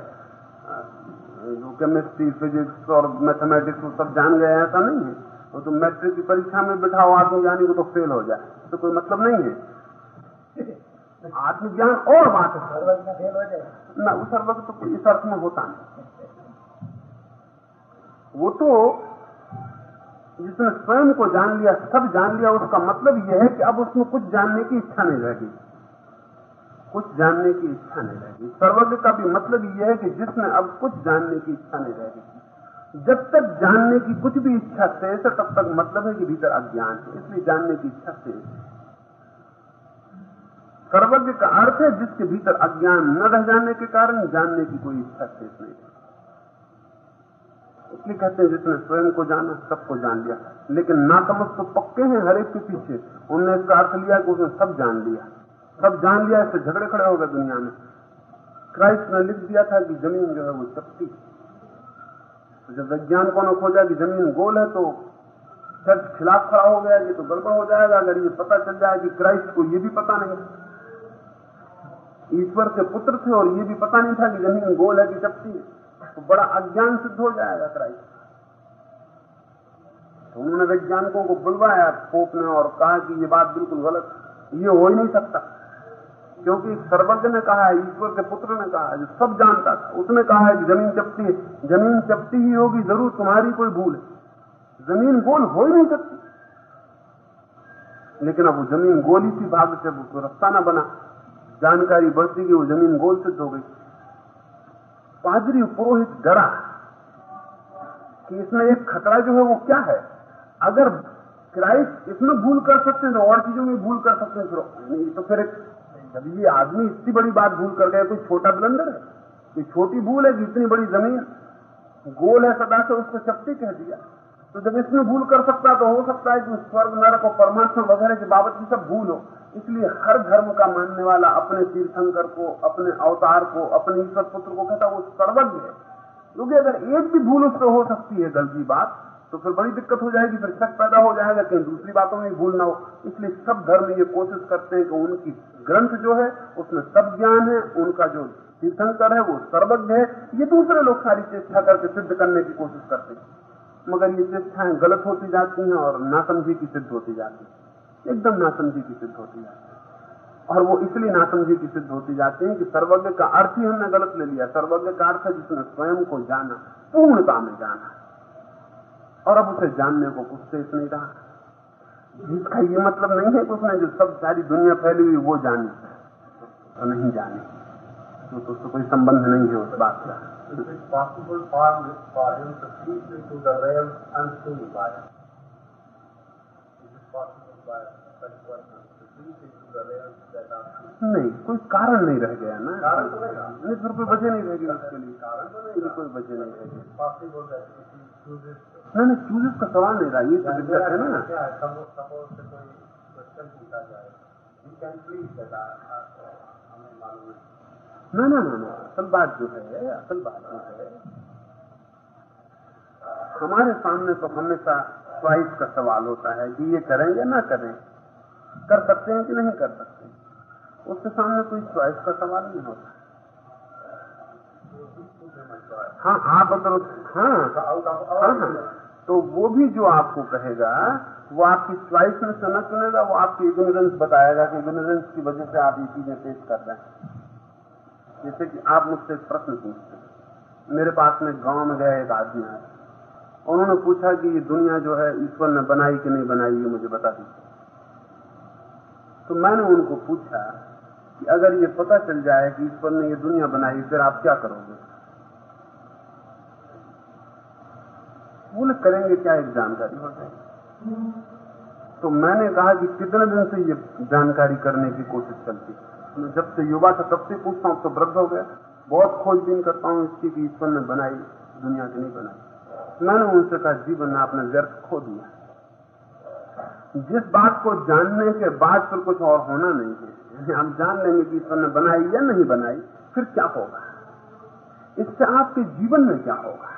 जो केमिस्ट्री फिजिक्स और मैथमेटिक्स वो सब जान गए ऐसा नहीं है। वो तो मैट्रिक की परीक्षा में बिठाओ आत्मज्ञानी को तो फेल हो जाए। तो कोई मतलब नहीं है। [laughs] आत्मज्ञान और बात है फेल हो जाए। ना उस वक्त तो इस अर्थ में होता नहीं। वो तो जिसने स्वयं को जान लिया सब जान लिया उसका मतलब यह है कि अब उसमें कुछ जानने की इच्छा नहीं रहेगी। कुछ जानने की इच्छा नहीं रहेगी सर्वज्ञ का भी मतलब यह है कि जिसने अब कुछ जानने की इच्छा नहीं रहेगी जब तक जानने की कुछ भी इच्छा शेष है, तब तक मतलब है कि भीतर अज्ञान है। इसलिए जानने की इच्छा शेष है। सर्वज्ञ का अर्थ है जिसके भीतर अज्ञान न रह जाने के कारण जानने की कोई इच्छा शेष नहीं इसलिए कहते हैं, जिसने स्वयं को जाना, सबको जान लिया। लेकिन नासमझ तो पक्के हैं, हर एक के पीछे। उनने इसका अर्थ लिया कि उसने सब जान लिया। सब जान लिया इससे झगड़े खड़े हो गए दुनिया में। क्राइस्ट ने लिख दिया था कि ज़मीन जो है वो चपटी तो जब वैज्ञानिकों ने खोजा कि ज़मीन गोल है तो चर्च खिलाफ खड़ा हो गया, ये तो गड़बड़ हो जाएगा। अगर ये पता चल जाए कि क्राइस्ट को ये भी पता नहीं ईश्वर के पुत्र थे और ये भी पता नहीं था कि ज़मीन गोल है कि चपटी है। तो बड़ा अज्ञान सिद्ध हो जाएगा क्राइस्ट। तो उन्होंने वैज्ञानिकों को बुलवाया पोप ने और कहा कि ये बात बिल्कुल गलत ये हो ही नहीं सकता। क्योंकि सर्वज्ञ ने कहा है, ईश्वर के पुत्र ने कहा जो सब जानता था, उसने कहा है कि ज़मीन चपटी है। ज़मीन चपटी ही होगी, ज़रूर तुम्हारी कोई भूल है। ज़मीन गोल हो ही नहीं सकती। लेकिन अब वो ज़मीन गोल थी भाग से वो रास्ता ना बना। जानकारी बढ़ती गई वो ज़मीन गोल सिद्ध हो गई। पादरी पुरोहित डरा कि इसमें एक खतरा जो है वो क्या है? अगर क्राइस्ट इसमें भूल कर सकते हैं तो और चीज़ों में भूल कर सकते हैं तो फिर जब ये आदमी इतनी बड़ी बात भूल कर गया, कोई छोटा ब्लंडर है? ये छोटी भूल है कि इतनी बड़ी ज़मीन गोल है सदा से उसको चपटी कह दिया। तो जब इसमें भूल कर सकता तो हो सकता है कि स्वर्ग, नरक और परमात्मा वगैरह की बाबत भी सब भूल हो। इसलिए हर धर्म का मानने वाला अपने तीर्थंकर को, अपने अवतार को, अपने ईश्वर पुत्र को कहता वो सर्वज्ञ है। क्योंकि अगर एक भी भूल उससे हो सकती है, गलती बात तो फिर बड़ी दिक्कत हो जाएगी, फिर शक पैदा हो जाएगा कहीं दूसरी बातों में भूल ना हो। इसलिए सब धर्म ये कोशिश करते हैं कि उनकी ग्रंथ जो है, उसमें सब ज्ञान है, उनका जो तीर्थंकर है, वो सर्वज्ञ है। ये दूसरे लोग सारी चेष्टा करके सिद्ध करने की कोशिश करते हैं। मगर ये चेष्टाएँ गलत होती जाती हैं और नासमझी की सिद्ध होती जाती है। एकदम नासमझी की सिद्ध होती जाती है। और वो इसलिए नासमझी की सिद्ध होती जाती है कि सर्वज्ञ का अर्थ ही हमने गलत ले लिया। सर्वज्ञ का अर्थ है जिसने स्वयं को जाना पूर्णता में जाना। और अब उसे जानने को कुछ शेष नहीं रहा। जिसका ये मतलब नहीं है कि उसने जो सब सारी दुनिया फैली हुई वो जानी। तो नहीं जाने। तो, तो उसको कोई संबंध नहीं है उस बात का. नहीं कोई कारण नहीं रह गया ना। कारण तो। नहीं फिर कोई वजह नहीं रहेगी उसके लिए। कारण तो नहीं कोई वजह नहीं रहेगी नहीं नहीं चूजेस का सवाल नहीं रहा ये तो दिक्कत है ना। है ना ना ना ना असल बात जो है असल बात जो है हमारे सामने तो हमेशा च्वाइस का सवाल होता है कि ये करें या ना करें। कर सकते हैं कि नहीं कर सकते उसके सामने कोई च्वाइस का सवाल नहीं होता। हाँ आप अगर हाँ। हाँ हाँ। तो वो भी जो आपको कहेगा, वो आपकी च्वाइस में से न चुनेगा वो आपकी इग्नोरेंस बताएगा कि इग्नोरेंस की वजह से आप ये चीज़ें पेश कर रहे हैं। जैसे कि आप मुझसे एक प्रश्न पूछते हैं। मेरे पास में गाँव में गया एक आदमी आया उन्होंने पूछा कि ये दुनिया जो है, ईश्वर ने बनाई कि नहीं बनाई, ये मुझे बता दीजिए। तो मैंने उनको पूछा कि अगर ये पता चल जाए कि ईश्वर ने ये दुनिया बनाई, फिर आप क्या करोगे? बोले करेंगे क्या एक जानकारी? हो जाएगी तो मैंने कहा कि कितने दिन से ये जानकारी करने की कोशिश चलती मैं जब से युवा था तब से पूछता हूँ तो वृद्ध हो गया। बहुत खोजबीन करता हूँ इसकी कि ईश्वर ने बनाई, दुनिया की नहीं बनाई। मैंने उनसे कहा जीवन आपने व्यर्थ खो दिया जिस बात को जानने के बाद फिर कुछ और होना नहीं है। हम जान लेंगे कि ईश्वर ने बनाई या नहीं बनाई, फिर क्या होगा? इससे आपके जीवन में क्या होगा?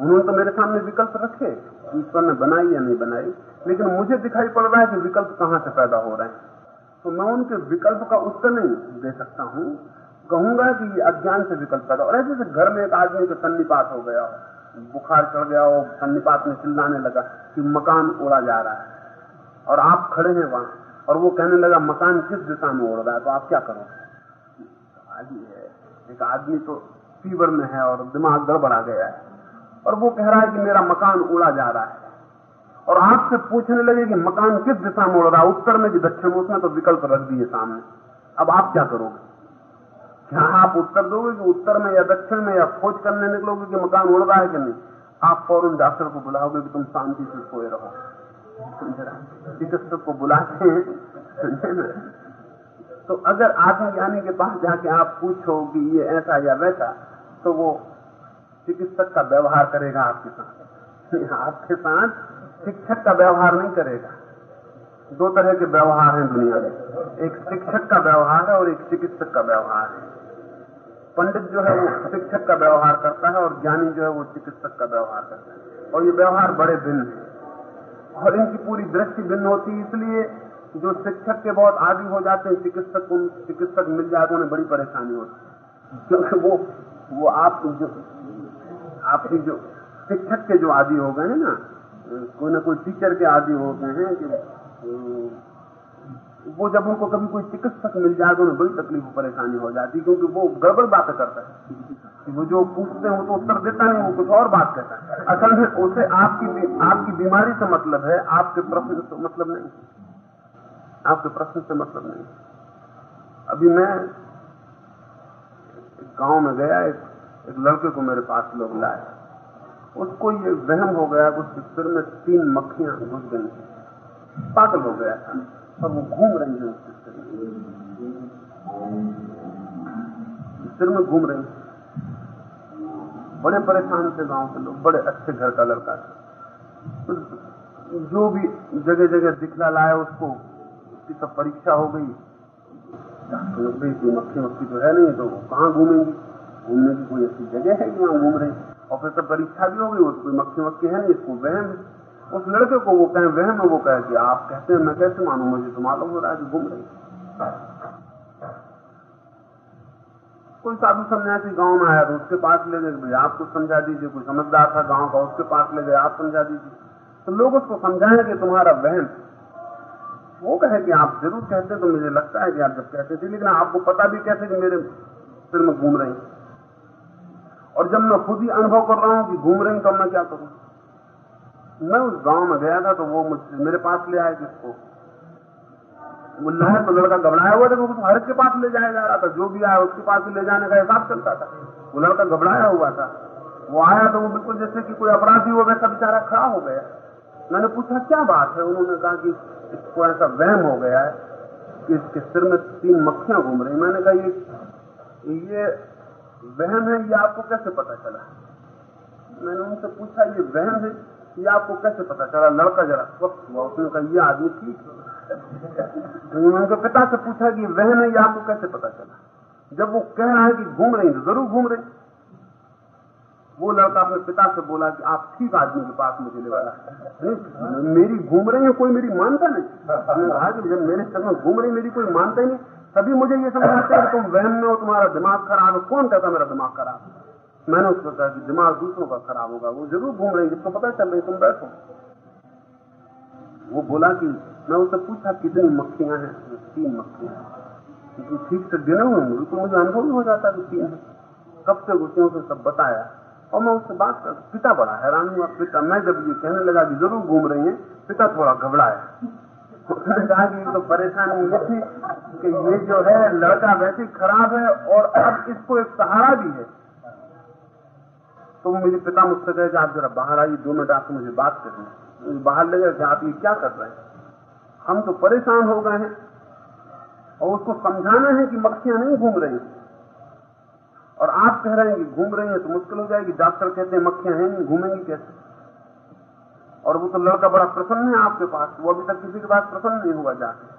उन्होंने तो मेरे सामने विकल्प रखे ईश्वर ने बनाई या नहीं बनाई। लेकिन मुझे दिखाई पड़ रहा है कि विकल्प कहाँ से पैदा हो रहे हैं। तो मैं उनके विकल्प का उत्तर नहीं दे सकता हूँ। कहूँगा कि ये अज्ञान से विकल्प पैदा और ऐसे घर में एक आदमी का सन्निपात हो गया बुखार चढ़ गया हो, सन्निपात में चिल्लाने लगा कि मकान उड़ा जा रहा है। और आप खड़े हैं वहाँ, और वो कहने लगा, मकान किस दिशा में उड़ रहा है? तो आप क्या करोगे? आदमी है, एक आदमी तो फीवर में है और दिमाग गड़बड़ा गया है। और वो कह रहा है कि मेरा मकान उड़ा जा रहा है। और आपसे पूछने लगे कि मकान किस दिशा में उड़ रहा है, उत्तर में कि दक्षिण में, उसने तो विकल्प रख दिए सामने। अब आप क्या करोगे? क्या आप उत्तर दोगे कि उत्तर में या दक्षिण में या खोज करने निकलोगे कि मकान उड़ रहा है कि नहीं? आप फ़ौरन डॉक्टर को बुलाओगे कि तुम शांति से सोए रहो। चिकित्सक को बुलाते हैं? तो अगर आत्मज्ञानी के पास जाके आप पूछो कि ये ऐसा या वैसा तो वो चिकित्सक का व्यवहार करेगा आपके साथ। आपके साथ शिक्षक का व्यवहार नहीं करेगा। दो तरह के व्यवहार हैं दुनिया में। एक शिक्षक का व्यवहार है और एक चिकित्सक का व्यवहार है। पंडित जो है वो शिक्षक का व्यवहार करता है और ज्ञानी जो है वो चिकित्सक का व्यवहार करता है। और ये व्यवहार बड़े भिन्न है। और इनकी पूरी दृष्टि भिन्न होती है, इसलिए जो शिक्षक के बहुत आदि हो जाते हैं, चिकित्सक को चिकित्सक मिल जाए तो उन्हें बड़ी परेशानी होती है। क्योंकि वो वो आप जो आपकी जो शिक्षक के जो आदि हो गए हैं ना कोई ना कोई टीचर के आदि हो गए हैं कि वो जब उनको कभी कोई चिकित्सक मिल जाए तो उन्हें बड़ी तकलीफ़ परेशानी हो जाती क्योंकि वो गड़बड़ बातें करता है। वो जो पूछते हैं तो उत्तर देता नहीं वो कुछ और बात कहता है। असल में उसे आपकी आपकी बीमारी से मतलब है आपके प्रश्न से मतलब नहीं। आपके प्रश्न से मतलब नहीं। अभी मैं गाँव में गया एक, एक लड़के को मेरे पास लोग लाए। उसको ये वहम हो गया कि उसके सिर में तीन मक्खियाँ घुस गई। पागल हो गया था, और वो घूम रही है उसके सिर में। सिर में घूम रही। बड़े परेशान थे गाँव के लोग, बड़े अच्छे घर का लड़का था। जो भी जगह जगह दिखला लाया उसको, उसकी सब परीक्षा हो गई। मक्खी मक्खी तो है नहीं तो कहाँ घूमेंगी? घूमने की कोई ऐसी जगह है कि वहाँ घूम रही और फिर सब परीक्षा भी होगी उसको मक्खी मक्खी है नहीं, इसको वहम है। उस लड़के को वो कहे, वहम है, वो कहे कि आप कहते हैं, मैं कैसे मानू, मुझे तो मालूम हो रहा है कि घूम रही कोई साधु सन्यासी गाँव में आया तो उसके पास ले गए, भाई आप कुछ समझा दीजिए, कोई समझदार था गाँव का, उसके पास ले गए, आप समझा दीजिए। तो लोग उसको समझाएँ कि तुम्हारा वहम। वो कहे कि आप ज़रूर कहते तो मुझे लगता है कि आप जब कहते थे, लेकिन आपको पता भी कैसे कि मेरे सिर में घूम रही और जब मैं खुद ही अनुभव कर रहा हूँ कि घूम रही तो मैं क्या करूँ? मैं उस गाँव में गया था तो वो मुझसे मेरे पास ले आए किसको? वो लहर तो लड़का घबराया हुआ था वो हर के पास ले जाया जा रहा था, जो भी आया उसके पास ले जाने का हिसाब चलता था। वो लड़का घबराया हुआ था। वो आया तो वो बिल्कुल जैसे कि कोई अपराधी हो वैसा बेचारा खड़ा हो गया। मैंने पूछा, क्या बात है? उन्होंने कहा कि इसको ऐसा वहम हो गया है कि इसके सिर में तीन मक्खियाँ घूम रही मैंने कहा, ये ये वहम है, ये आपको कैसे पता चला? मैंने उनसे पूछा, ये वहम है, ये आपको कैसे पता चला? लड़का जरा स्वस्थ हुआ, उसने कहा, ये आदमी ठीक है। उनके पिता से पूछा कि, वहम है, ये आपको कैसे पता चला? जब वो कह रहा है कि, घूम रही तो ज़रूर घूम रही वो लड़का अपने पिता से बोला कि, आप ठीक आदमी के पास मुझे ले वाला मेरी घूम रही है, कोई मेरी मानता नहीं। कि, जब मेरे सर में घूम रही मेरी कोई मानता ही नहीं। तभी मुझे ये समझाते हैं कि तुम वहम में हो, तुम्हारा दिमाग खराब है। कौन कहता मेरा दिमाग खराब है? मैंने उसको कहा कि दिमाग दूसरों का खराब होगा, वो ज़रूर घूम रही जिसको पता चल रही तुम बैठो। वो बोला कि मैं उससे पूछा, कितनी मक्खियाँ हैं? तीन मक्खियाँ। क्योंकि ठीक से गिने हुए बिल्कुल मुझे अनुभव हो जाता कि तीन है। कब से घुसे उसे सब बताया। और मैं उससे बात कर, पिता बड़ा हैरान हुआ। पिता, मैं जब ये कहने लगा कि ज़रूर घूम रही है, पिता थोड़ा घबराया। उसने कहा कि तो परेशानी ये थी कि ये जो है, लड़का वैसे खराब है और अब इसको एक सहारा भी है। तो मेरे पिता मुझसे कहे कि आप जरा बाहर आइए, दो मिनट आपसे मुझे बात करनी बाहर ले कि आप ये क्या कर रहे हैं? हम तो परेशान हो गए हैं। और उसको समझाना है कि मक्खियाँ नहीं घूम रही और आप कह रहे हैं कि घूम रही है तो मुश्किल हो जाएगी। डॉक्टर कहते हैं, मक्खियाँ हैं नहीं, घूमेंगी कैसे? और वो तो लड़का बड़ा प्रसन्न है आपके पास। वो अभी तक किसी के पास प्रसन्न नहीं हुआ जाके।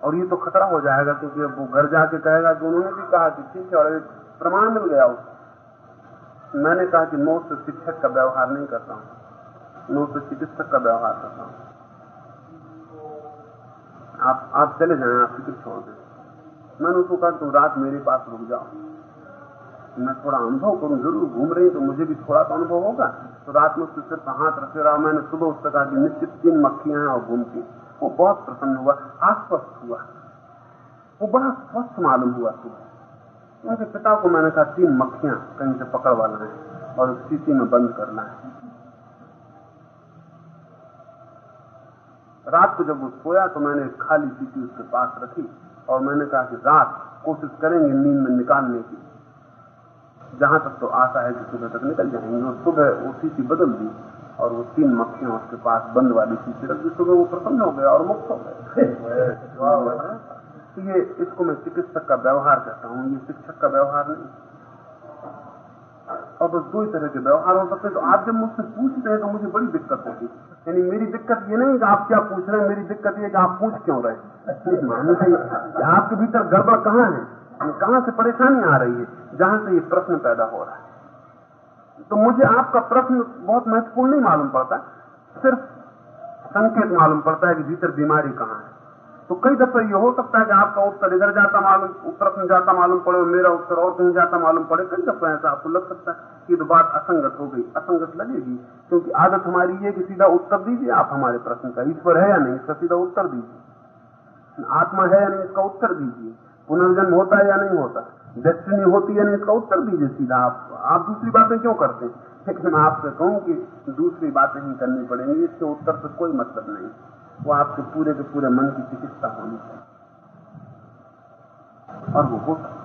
और ये तो खतरा हो जाएगा क्योंकि अब वो घर जाके कहेगा कि उन्होंने भी कहा कि ठीक है और एक प्रमाण मिल गया उसको मैंने कहा कि मैं उससे शिक्षक का व्यवहार नहीं करता हूँ। मैं उससे चिकित्सक का व्यवहार करता हूँ। आप आप चले जाए, आप फ़िक्र छोड़ दें। मैंने उसको कहा तुम रात मेरे पास रुक जाओ। मैं थोड़ा अनुभव करूँ, ज़रूर घूम रही तो मुझे भी थोड़ा तो अनुभव होगा। तो रात में उसके सिर पर हाथ रखे रहा मैंने सुबह उससे कहा कि निश्चित तीन मक्खियाँ और घूमती। वो बहुत प्रसन्न हुआ, आश्वस्त हुआ। वो बड़ा स्वस्थ मालूम हुआ सुबह। उनके पिता को मैंने कहा, तीन मक्खियाँ कहीं से पकड़वाना है और उस शीशी में बंद करना है। रात को जब वो सोया तो मैंने खाली शीशी उसके पास रखी और मैंने कहा कि रात कोशिश करेंगे नींद में निकालने की। जहाँ तक तो आशा है कि सुबह तक निकल जाएँगे। और सुबह वो शीशी बदल दी और वो तीन मक्खियाँ उसके पास बंद वाली शीशी रख दी। सुबह वो प्रसन्न हो गया और मुक्त हो गया। [laughs] तो ये इसको मैं चिकित्सक का व्यवहार कहता हूँ ये शिक्षक का व्यवहार नहीं। और बस दो ही तरह के व्यवहार हो सकते तो आप जब मुझसे पूछते हैं तो मुझे बड़ी दिक्कत होगी। यानी मेरी दिक्कत ये नहीं कि आप क्या पूछ रहे हैं मेरी दिक्कत ये कि आप पूछ क्यों रहे चाहिए [laughs] आपके भीतर गड़बड़ कहाँ है? कहाँ से परेशानी आ रही है? जहाँ से ये प्रश्न पैदा हो रहा है। तो मुझे आपका प्रश्न बहुत महत्वपूर्ण नहीं मालूम पड़ता। सिर्फ़ संकेत मालूम पड़ता है कि भीतर बीमारी कहाँ है। तो कई दफे ये हो सकता है कि आपका उत्तर इधर जाता मालूम, प्रश्न जाता मालूम पड़े और मेरा उत्तर और कहीं जाता मालूम पड़े। कई दफे ऐसा आपको लग सकता है कि तो बात असंगत हो गई। असंगत लगेगी, क्योंकि आदत हमारी ये कि सीधा उत्तर दीजिए, आप हमारे प्रश्न का ईश्वर है या नहीं, इसका सीधा उत्तर दीजिए। आत्मा है या नहीं, इसका उत्तर दीजिए। पुनर्जन्म होता है या नहीं होता? डेस्टिनी होती है नहीं, इसका उत्तर दीजिए सीधा। आप आप दूसरी बातें क्यों करते हैं? लेकिन आपसे कहूँ कि दूसरी बातें ही करनी पड़ेंगी, इसके उत्तर से कोई मतलब नहीं। वो आपके पूरे के पूरे मन की चिकित्सा होनी चाहिए। और वो होता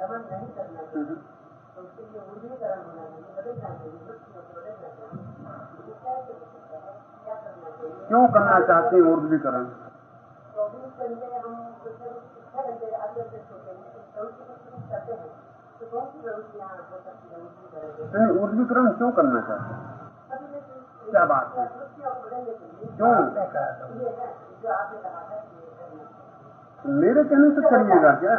दमन क्या करना चाहते हैं ऊर्जीकरण नहीं क्यों करना चाहते हैं? क्या बात है? क्यों? मेरे कहने से करिएगा क्या?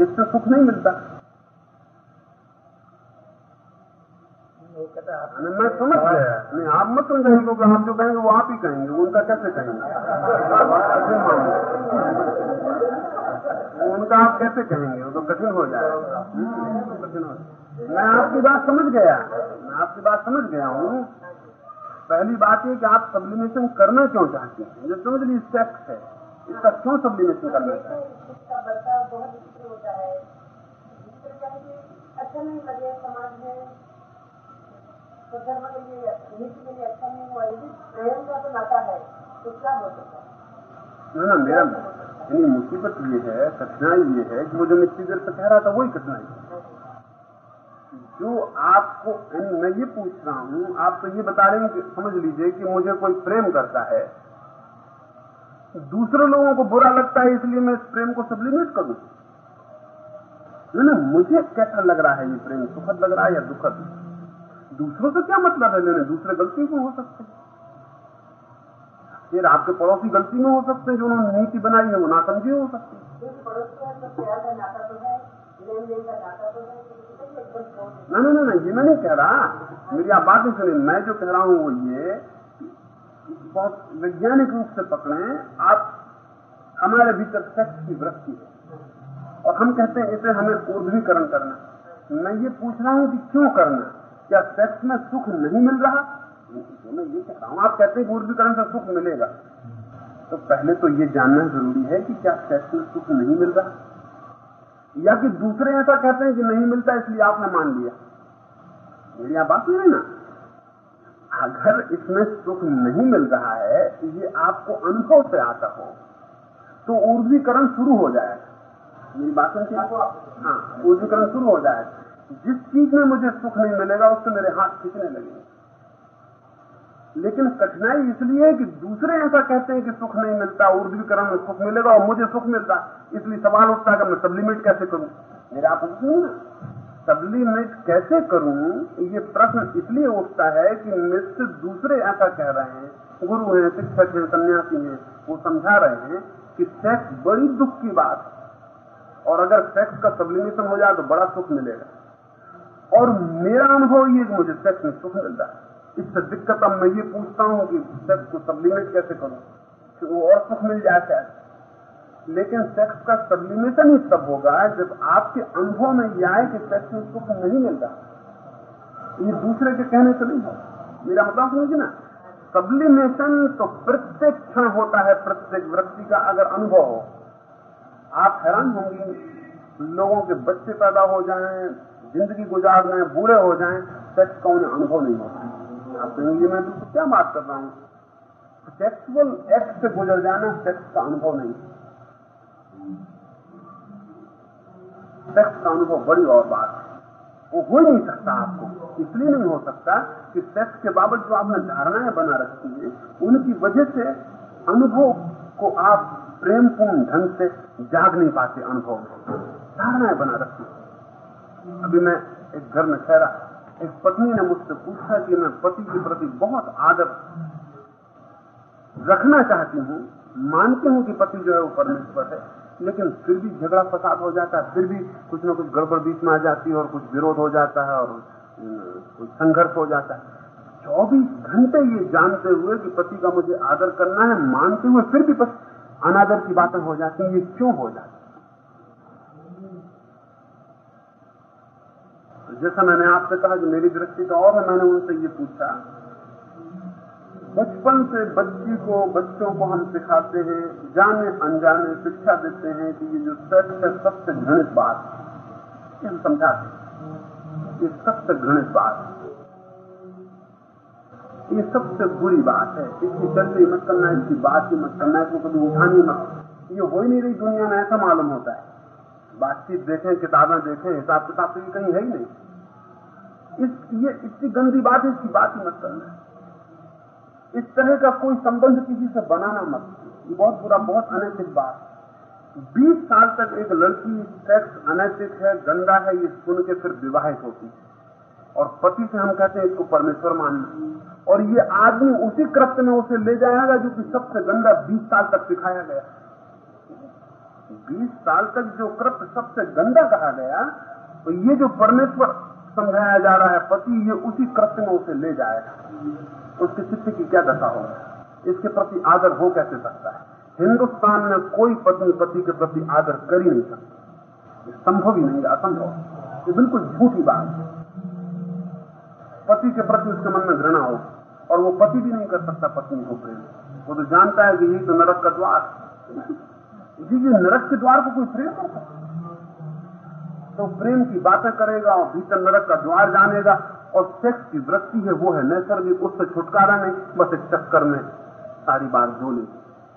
यानी सुख नहीं मिलता। मैं समझ गया। नहीं आप मत समझेंगे क्योंकि हम जो कहेंगे वो आप ही कहेंगे उनका कैसे कहेंगे? उनका आप कैसे कहेंगे? वो तो कठिन हो जाएगा हम्म, तो कठिन हो। मैं आपकी बात समझ गया। मैं आपकी बात समझ गया हूँ। पहली बात ये कि आप सब्लिमेशन करना क्यों चाहते हैं? जो समझ लीजिए सेक्स है। इसका क्यों सब्लिमेशन करना चाहते हैं? है। अच्छा तो धर्म के लिए नीति के लिए अच्छा नहीं हुआ यदि प्रेम का तो नाता है। तो क्या हो सकता है? ना ना मेरा यानी मुसीबत ये है कठिनाई ये है कि वो जो मैं इतनी देर से कह रहा था वही कठिनाई। है जो आपको मैं ये पूछ रहा हूँ, आप तो ये बता रहे हैं कि समझ लीजिए कि मुझे कोई प्रेम करता है। दूसरे लोगों को बुरा लगता है इसलिए मैं इस प्रेम को सब्लिमेट करूँ। नहीं ना मुझे कैसा लग रहा है ये प्रेम? सुखद लग रहा है या दुखद? दूसरों से क्या मतलब है? लेने दूसरे गलती में हो सकते हैं। फिर आपके पड़ोसी गलती में हो सकते हैं, जो उन्होंने नीति बनाई है, वो ना नासमझी हो सकती ना ना ना ये मैं नहीं कह रहा, मेरी आप बात नहीं सुनी मैं जो कह रहा हूँ वो ये, बहुत वैज्ञानिक रूप से पकड़े, आप हमारे भीतर सेक्स की वृत्ति है। और हम कहते हैं, इसे हमें ऊर्ध्वीकरण करना मैं ये पूछ रहा हूँ कि क्यों करना क्या सेक्स में सुख नहीं मिल रहा? तो मैं ये कह रहा हूँ, आप कहते हैं ऊर्ध्वीकरण से सुख मिलेगा। तो पहले तो ये जानना ज़रूरी है कि क्या सेक्स में सुख नहीं मिल रहा? या कि दूसरे ऐसा कहते हैं कि नहीं मिलता इसलिए आपने मान लिया। मेरी आप बात नहीं ना? अगर इसमें सुख नहीं मिल रहा है, ये आपको अनुभव से आता हो तो ऊर्जीकरण शुरू हो जाएगा मेरी बात समझिए हाँ ऊर्जीकरण शुरू हो जाएगा जिस चीज़ में मुझे सुख नहीं मिलेगा, उससे मेरे हाथ खींचने लगेंगे। लेकिन कठिनाई इसलिए है कि दूसरे ऐसा कहते हैं कि सुख नहीं मिलता ऊर्ध्वीकरण में सुख मिलेगा और मुझे सुख मिलता, इसलिए सवाल उठता है कि मैं सब्लिमेट कैसे करूँ? मेरा आप सब्लिमेट कैसे करूँ? ये प्रश्न इसलिए उठता है कि मुझसे दूसरे ऐसा कह रहे हैं, गुरु हैं, शिक्षक हैं, सन्यासी हैं, वो समझा रहे हैं कि सेक्स बड़ी दुख की बात है। और अगर सेक्स का सब्लिमेशन हो जाए तो बड़ा सुख मिलेगा। और मेरा अनुभव ये मुझे सेक्स में सुख मिल रहा है। इससे दिक्कत अब मैं ये पूछता हूँ कि सेक्स को सब्लिमेट कैसे करूँ? कि वो और सुख मिल जाए शायद लेकिन सेक्स का सब्लिमेशन ही सब होगा जब आपके अनुभव में यह आए कि सेक्स में सुख नहीं मिल रहा। ये दूसरे के कहने से नहीं होगा। मेरा मतलब समझे ना? सब्लिमेशन तो प्रत्येक क्षण होता है, प्रत्येक व्यक्ति का अगर अनुभव हो। आप हैरान होंगे, लोगों के बच्चे पैदा हो जाएँ, ज़िंदगी गुजार हैं, बूढ़े हो जाएँ, सेक्स का उन्हें अनुभव नहीं होता। आप कहेंगे मैं तुमसे क्या बात कर रहा हूँ? सेक्सुअल एक्ट से गुजर जाना सेक्स का अनुभव नहीं सेक्स का अनुभव बड़ी और बात है वो हो नहीं सकता आपको इसलिए नहीं हो सकता कि सेक्स के बाबत जो आपने धारणाएँ बना रखी है उनकी वजह से अनुभव को आप प्रेमपूर्ण ढंग से जाग नहीं पाते अनुभव में धारणाएँ बना रखी अभी मैं एक घर में ठहरा एक पत्नी ने मुझसे पूछा कि मैं पति के प्रति बहुत आदर रखना चाहती हूँ, मानती हूँ कि पति जो है वो परमेश्वर है, लेकिन फिर भी झगड़ा फसाद हो जाता है, फिर भी कुछ ना कुछ गड़बड़ बीच में आ जाती है और कुछ विरोध हो जाता है और कुछ संघर्ष हो जाता है। चौबीस घंटे ये जानते हुए कि पति का मुझे आदर करना है, मानते हुए फिर भी बस अनादर की बातें हो जाती हैं, ये क्यों हो जाती जैसा मैंने आपसे कहा कि मेरी दृष्टि तो और है, मैंने उनसे ये पूछा। बचपन से बच्ची को, बच्चों को हम सिखाते हैं, जाने अनजाने शिक्षा देते हैं कि ये जो सेक्स है सबसे घृणित बात। है हम समझाते ये सबसे घृणित बात है। ये सबसे बुरी बात है। इसकी चर्चा मत करना है इसकी बात ही मत करना। है इसको कभी उठानी मत ये हो ही नहीं रही दुनिया में, ऐसा मालूम होता है। बातचीत देखें, किताबें देखें हिसाब किताब तो ये कहीं है ही नहीं। इस, ये, इतनी गंदी बात है, इसकी बात ही मत करना। इस तरह का कोई संबंध किसी से बनाना मत। ये बहुत बुरा, बहुत अनैतिक बात। बीस साल तक एक लड़की सेक्स अनैतिक है, गंदा है, ये सुन के फिर विवाहित होती है। और पति से हम कहते हैं, इसको परमेश्वर मानना। और ये आदमी उसी कृत्य में उसे ले जाएगा जो कि सबसे गंदा बीस साल तक सिखाया गया। बीस साल तक जो कृत्य सबसे गंदा कहा गया तो ये जो परमेश्वर समझाया जा रहा है, पति ये उसी कृत्य में उसे ले जाएगा। उसके चित्त की क्या दशा होगी? इसके प्रति आदर हो कैसे सकता है? हिंदुस्तान में कोई पत्नी पति के प्रति आदर कर ही नहीं सकती। संभव ही नहीं असंभव। ये बिल्कुल झूठी बात है। पति के प्रति उसके मन में घृणा हो और वो पति भी नहीं कर सकता पत्नी को प्रेम। वो तो जानता है कि यही तो नरक का द्वार जी जी, नरक के द्वार को कोई प्रेम कर सकता तो प्रेम की बातें करेगा और भीतर नरक का द्वार जानेगा और सेक्स की वृत्ति है, वो है नैसर्गिक, उससे छुटकारा नहीं, बस एक चक्कर में सारी बात धोली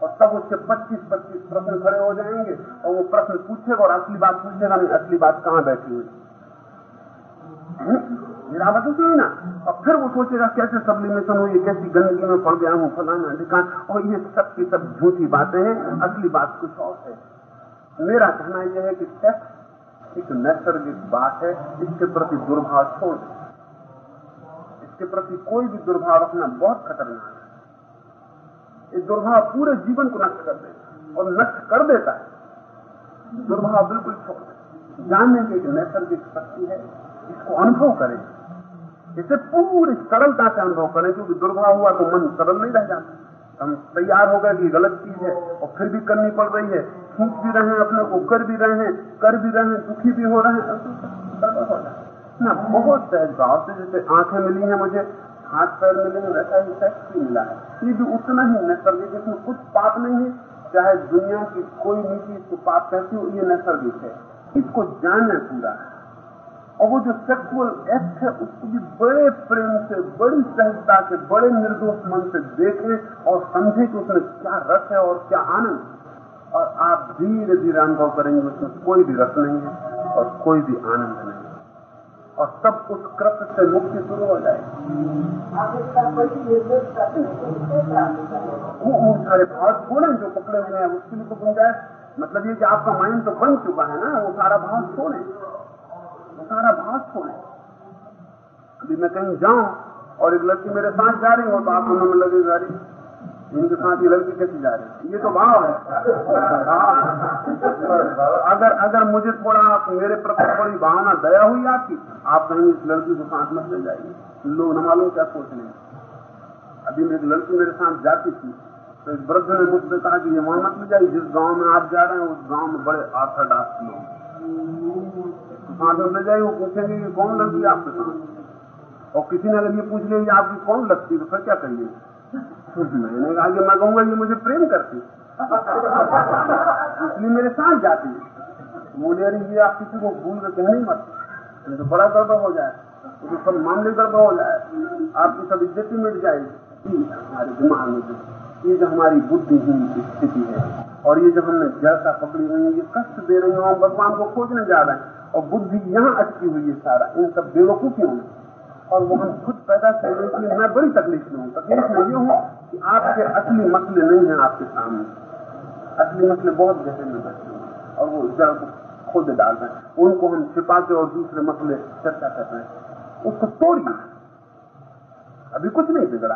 और तब उसके 25-25 प्रश्न खड़े हो जाएँगे और वो प्रश्न पूछेगा और असली बात पूछेगा नहीं असली बात कहाँ बैठी हुई। मेरा तो ना? और फिर वो सोचेगा, कैसे सब्लिमेशन हुई, कैसी गंदगी में पड़ गया हूँ, फलाना ठिकान और ये सब की सब झूठी बातें हैं असली बात कुछ और है। मेरा कहना यह है कि सेक्स एक नैसर्गिक बात है, इसके प्रति दुर्भाव छोड़ इसके प्रति कोई भी दुर्भाव रखना बहुत खतरनाक है। ये दुर्भाव पूरे जीवन को नष्ट कर देता और नष्ट कर देता है। दुर्भाव बिल्कुल छोड़ दें। जानने की एक नैसर्गिक शक्ति है, इसको अनुभव करें। इसे पूरी सरलता से अनुभव करें, क्योंकि दुर्भाव हुआ तो मन सरल नहीं रह जाता। हम तैयार हो गए कि गलत चीज़ है और फिर भी करनी पड़ रही है। खींच भी रहे हैं अपने को कर भी रहे हैं कर भी रहे हैं दुखी भी हो रहे हैं हो। ना, बहुत सहज भाव से जैसे आँखें मिली हैं मुझे, हाथ पैर मिले हैं, वैसा ही सेक्स भी मिला है। ये भी उतना ही नैसर्गिक इसमें कुछ पाप नहीं है, चाहे दुनिया की कोई नीति इसको पाप कहती हो, ये नैसर्गिक है। इसको जाने पूरा है। और वो जो सेक्सुअल एक्ट है, उसको भी बड़े प्रेम से, बड़ी सहजता से, बड़े निर्दोष मन से देखें और समझे कि उसमें क्या रस है और क्या आनंद। और आप धीरे धीरे अनुभव करेंगे उसमें कोई भी रस नहीं है और कोई भी आनंद नहीं है। और सब उस कृत्य से मुक्ति शुरू हो जाएगी। वो सारे भाव छोड़े जो पकड़े हुए हैं उसके लिए तो गुंजाइश मतलब ये कि आपका माइंड तो बन चुका है ना वो सारा भाव छोड़े वो सारा भाव छोड़े अभी मैं कहीं जाऊँ और एक लड़की मेरे साथ जा रही हो तो आप लगे जा रही इनके साथ ये लड़की कैसी जा रही है? ये तो भाव है। अगर अगर मुझे थोड़ा मेरे प्रति थोड़ी भावना, दया हुई आपकी, आप कहीं इस लड़की को साथ मत ले जाइए। लोग न मालूम क्या सोच रहे अभी एक लड़की मेरे साथ जाती थी तो एक वृद्ध ने मुझसे कहा कि ये वहाँ मत ले जाइए, जिस गाँव में आप जा रहे हैं, उस गाँव में बड़े आर्थोडॉक्स लोग। साथ में ले जाइए, वो पूछेंगे कौन लड़की आपके साथ? और किसी ने अगर ये पूछ लिया आपकी कौन लगती तो फिर क्या करिए मैंने कहा कि मैं कहूँगा ये मुझे प्रेम करती इसलिए मेरे साथ जाती है। बोले, अरे, ये आप किसी को भूल कर कहने मत। तो बड़ा गड़बड़ हो जाए। तो सब मामले गड़बड़ हो जाए। आपकी सब इज़्ज़त ही मिट जाएगी। हमारे दिमाग में ये जो हमारी बुद्धिहीन स्थिति है, और ये जो हमने जड़ता पकड़ी हुई है, ये कष्ट दे रही हूँ। भगवान को खोजने जा रहे हैं, और बुद्धि यहाँ अटकी हुई है सारा। इन सब बेवकूफियों में। और वो हम खुद पैदा कर रहे इसलिए मैं बड़ी तकलीफ़ में हूँ। तकलीफ़ में ये हूँ कि आपके असली मसले नहीं है आपके सामने। असली मसले बहुत गहरे में बैठे हुए और वो जड़ को खोद डाल रहे हैं। उनको हम छिपा के और दूसरे मसले चर्चा कर रहे हैं। उसको तोड़िए। अभी कुछ नहीं बिगड़ा।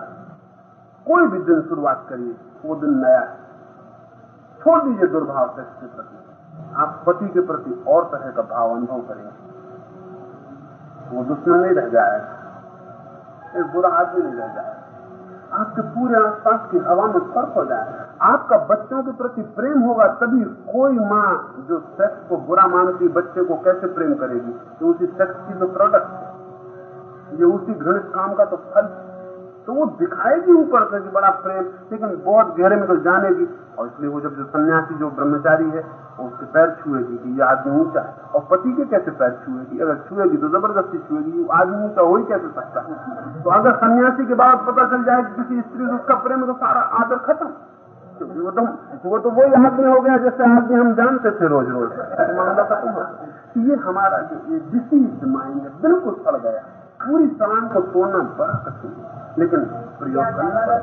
कोई भी दिन शुरुआत करिए, वो दिन नया है। छोड़ दीजिए दुर्भाव सेक्स के प्रति। आप पति के प्रति और तरह का भाव अनुभव करेंगे। वो दुश्मन नहीं रह जाएगा। एक बुरा आदमी नहीं रह जाए आपके पूरे आसपास की हवा में फ़र्क हो जाए। आपका बच्चों के प्रति प्रेम होगा, तभी कोई माँ जो सेक्स को बुरा मानती, बच्चे को कैसे प्रेम करेगी? तो उसी सेक्स की तो प्रोडक्ट ये उसी घृणित काम का तो फल तो वो दिखाएगी ऊपर से कि बड़ा प्रेम, लेकिन बहुत गहरे में तो जानेगी। और इसलिए वो जब जो सन्यासी, जो ब्रह्मचारी है, वो उसके पैर छुएगी कि ये आदमी ऊँचा है। और पति के कैसे पैर छुएगी? अगर छुएगी तो ज़बरदस्ती छुएगी आदमी ऊँचा हो ही कैसे सकता है? तो अगर सन्यासी के बाद पता चल जाए कि किसी स्त्री से उसका प्रेम तो सारा आदर खत्म। वो तो वो तो वही आदमी हो गया जैसे आदमी हम जानते थे रोज रोज मामला खत्म हो ये हमारा जो डिसीज माइंड बिल्कुल सड़ गया। पूरी सलाम को तोड़ना बड़ा कठिन है लेकिन प्रयोग करना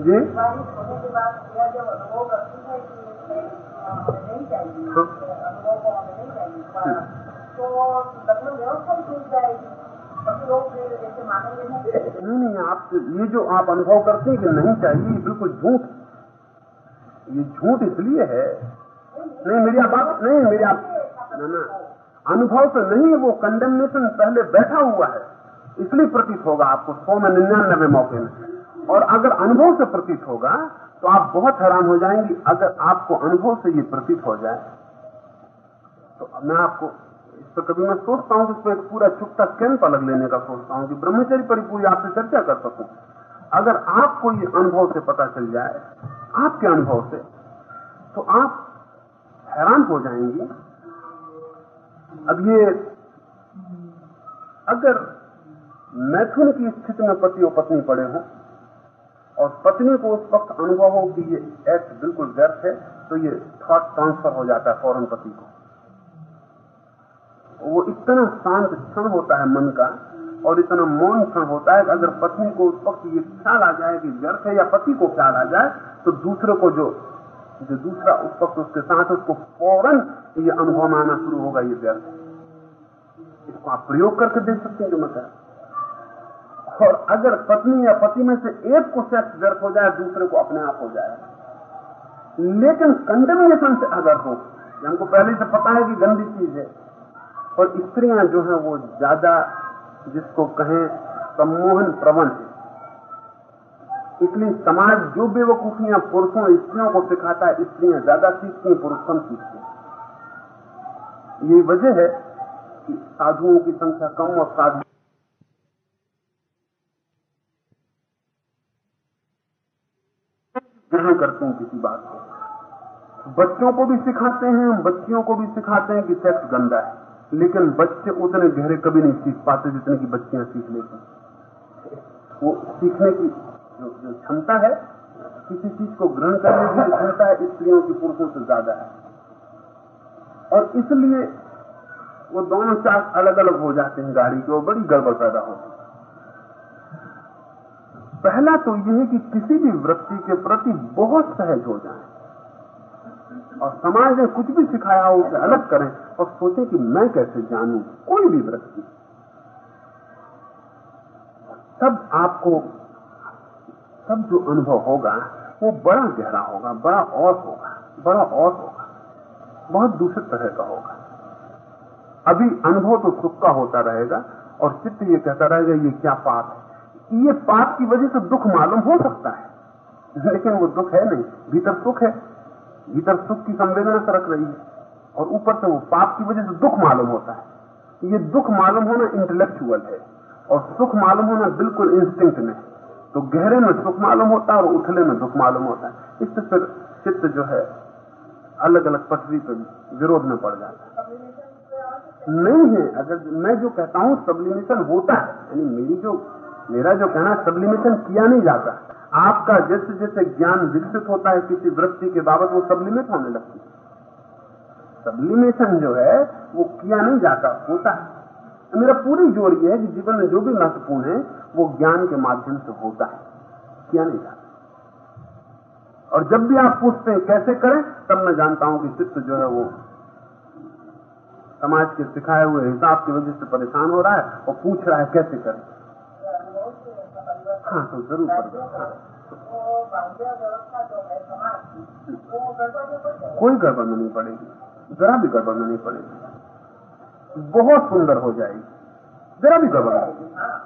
जी नहीं नहीं आप ये जो आप अनुभव करते हैं कि नहीं चाहिए ये बिल्कुल झूठ ये झूठ इसलिए है नहीं मेरी बात नहीं मेरी आप ना ना अनुभव से नहीं, वो कंडेमनेशन पहले बैठा हुआ है। इसलिए प्रतीत होगा आपको सौ में निन्यानबे मौके में। और अगर अनुभव से प्रतीत होगा तो आप बहुत हैरान हो जाएँगे, अगर आपको अनुभव से ये प्रतीत हो जाए। तो मैं आपको इस पर कभी मैं सोचता हूँ कि इसको एक पूरा चुपता कैंप अलग लेने का सोचता हूँ कि ब्रह्मचर्य पर पूरी आपसे चर्चा कर सकूँ। अगर आपको ये अनुभव से पता चल जाए, आपके अनुभव से तो आप हैरान हो जाएँगे अब ये, अगर मैथुन की स्थिति में पति और पत्नी पड़े हों, और पत्नी को उस वक्त अनुभव हो कि ये एक्ट बिल्कुल व्यर्थ है तो ये थॉट ट्रांसफ़र हो जाता है फ़ौरन पति को। वो इतना शांत क्षण होता है मन का, और इतना मौन क्षण होता है कि अगर पत्नी को उस वक्त ये ख्याल आ जाए कि व्यर्थ है या पति को ख्याल आ जाए तो दूसरे को जो जो दूसरा उस वक्त उसके साथ उसको फ़ौरन ये अनुभव में आना शुरू होगा, ये व्यर्थ। इसको आप प्रयोग करके देख सकते हैं जो मैं कह रहा हूँ। और अगर पत्नी या पति में से एक को सेक्स व्यर्थ हो जाए, दूसरे को अपने आप हो जाए, लेकिन कंडेमिनेशन से अगर हो हमको पहले से पता है कि गंदी चीज़ है। और स्त्रियाँ जो है, वो ज़्यादा, जिसको कहें, सम्मोहन प्रवण है। इसलिए समाज जो बेवकूफियाँ पुरुषों, स्त्रियों को सिखाता है, स्त्रियाँ ज़्यादा सीखती पुरुष कम सीखते यही वजह है कि साधुओं की संख्या कम और साधु ग्रहण करते हैं किसी बात को। बच्चों को भी सिखाते हैं हम बच्चियों को भी सिखाते हैं कि सेक्स गंदा है। लेकिन बच्चे उतने गहरे कभी नहीं सीख पाते जितने की बच्चियाँ सीख लेती वो सीखने की जो जो क्षमता है, किसी चीज़ को ग्रहण करने की क्षमता स्त्रियों की, पुरुषों से ज़्यादा है। और इसलिए वो दोनों चाक अलग अलग हो जाते हैं गाड़ी के, और बड़ी गड़बड़ पैदा होती है। पहला तो यह है कि किसी भी वृत्ति के प्रति बहुत सहज हो जाए, और समाज ने कुछ भी सिखाया हो उसे अलग करें, और सोचे कि मैं कैसे जानूं कोई भी वृत्ति। तब आपको तब जो अनुभव होगा, वो बड़ा गहरा होगा, बड़ा और होगा, बड़ा और होगा, बहुत दूसरे तरह का होगा। अभी अनुभव तो सुख का होता रहेगा और चित्त ये कहता रहेगा, ये क्या पाप है? ये पाप की वजह से दुख मालूम हो सकता है, लेकिन वो दुख है नहीं, भीतर सुख है। भीतर सुख की संवेदना सरक रही है और ऊपर से वो पाप की वजह से दुख मालूम होता है। ये दुख मालूम होना इंटेलेक्चुअल है और सुख मालूम होना बिल्कुल इंस्टिंक्ट में तो गहरे में सुख मालूम होता है और उथले में दुख मालूम होता है। इससे फिर चित्त जो है अलग अलग पटरी पर विरोध में पड़ जाता है। नहीं है, अगर मैं जो कहता हूँ सब्लिमेशन होता है। यानी मेरी जो, मेरा जो कहना सब्लिमेशन किया नहीं जाता आपका जैसे जैसे ज्ञान विकसित होता है, किसी वृत्ति के बाबत वो सब्लिमेट होने लगती है। सब्लिमेशन जो है, वो किया नहीं जाता, होता है। मेरा पूरी ज़ोर ये है कि जीवन में जो भी महत्वपूर्ण है वो ज्ञान के माध्यम से होता है, किया नहीं जाता। और जब भी आप पूछते हैं कैसे करें, तब मैं जानता हूँ कि चित्त जो है वो समाज के सिखाए हुए हिसाब की वजह से परेशान हो रहा है और पूछ रहा है कैसे करें। हाँ तो ज़रूर पड़ेगा कोई गड़बड़ नहीं पड़ेगी, जरा भी गड़बड़ नहीं पड़ेगी। बहुत सुंदर हो जाएगी। जरा भी गड़बड़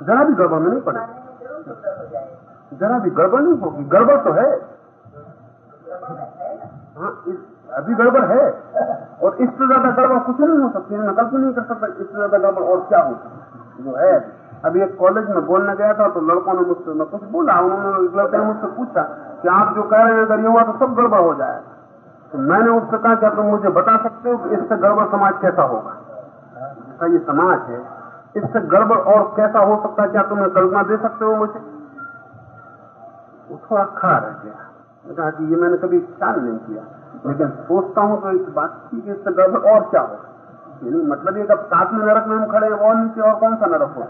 जरा भी गड़बड़ में नहीं पड़ेगी जरा भी गड़बड़ नहीं होगी गड़बड़ तो है। हाँ अभी गड़बड़ है। और इससे ज़्यादा गड़बड़ कुछ नहीं हो सकती, मैं कल्पना नहीं कर सकता इससे ज़्यादा गड़बड़ और क्या हो सकती। जो है, अभी एक कॉलेज में बोलने गया था तो लड़कों ने मुझसे मैं कुछ बोला, उन्होंने लड़के ने मुझसे पूछा कि आप जो कह रहे हैं, अगर ये हुआ तो सब गड़बड़ हो जाए। तो मैंने उससे कहा, क्या तुम मुझे बता सकते हो कि इससे गड़बड़ समाज कैसा होगा? जिसका ये समाज है। इससे गड़बड़ और कैसा हो सकता है? क्या तुम्हें कल्पना दे सकते हो मुझे? वो थोड़ा खड़ा रह गया। कहा कि ये मैंने कभी ख्याल नहीं किया। लेकिन सोचता हूँ तो इस बात की कि इससे गड़बड़ और क्या होगा मतलब ये कब साथ में नरक में हम खड़े हैं, और नीचे और कौन सा नरक हो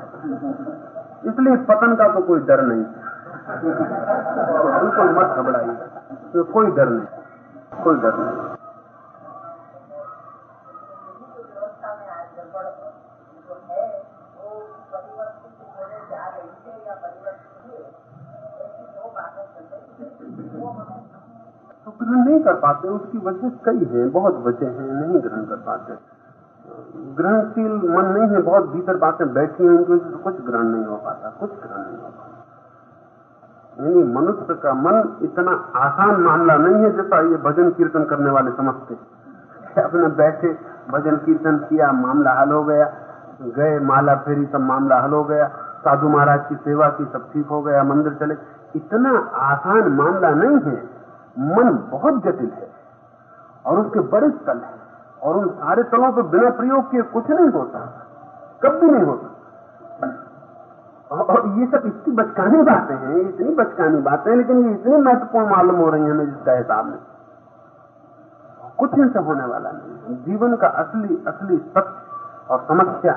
इसलिए पतन का तो कोई डर नहीं। बिल्कुल मत घबराइए। तो कोई डर नहीं। कोई डर नहीं व्यवस्था में आज गड़बड़ जो है वो परिवर्तित होने जा रही है या परिवर्तित हुए ऐसी दो बातें चल रही है वो हमें तो ग्रहण नहीं कर पाते, उसकी वजह कई है, बहुत वजह है, नहीं ग्रहण कर पाते। ग्रहणशील मन नहीं है, बहुत भीतर बातें बैठी हैं, उनकी से कुछ ग्रहण नहीं हो पाता, कुछ ग्रहण नहीं हो पाता। यानी मनुष्य का मन इतना आसान मामला नहीं है, जैसा ये भजन कीर्तन करने वाले समझते अपने बैठे, भजन कीर्तन किया, मामला हल हो गया, गए, माला फेरी सब मामला हल हो गया, साधु महाराज की सेवा की, सब ठीक हो गया, मंदिर चले। इतना आसान मामला नहीं है मन बहुत जटिल है और उसके बड़े तल हैं और उन सारे तलों पर बिना प्रयोग किए कुछ नहीं होता, कभी नहीं होता। और ये सब इतनी बचकानी बातें हैं, इतनी बचकानी बातें हैं, लेकिन ये इतनी महत्वपूर्ण मालूम हो रही है हमें जिसका हिसाब में कुछ इनसे होने वाला नहीं जीवन का असली असली सत्य और समस्या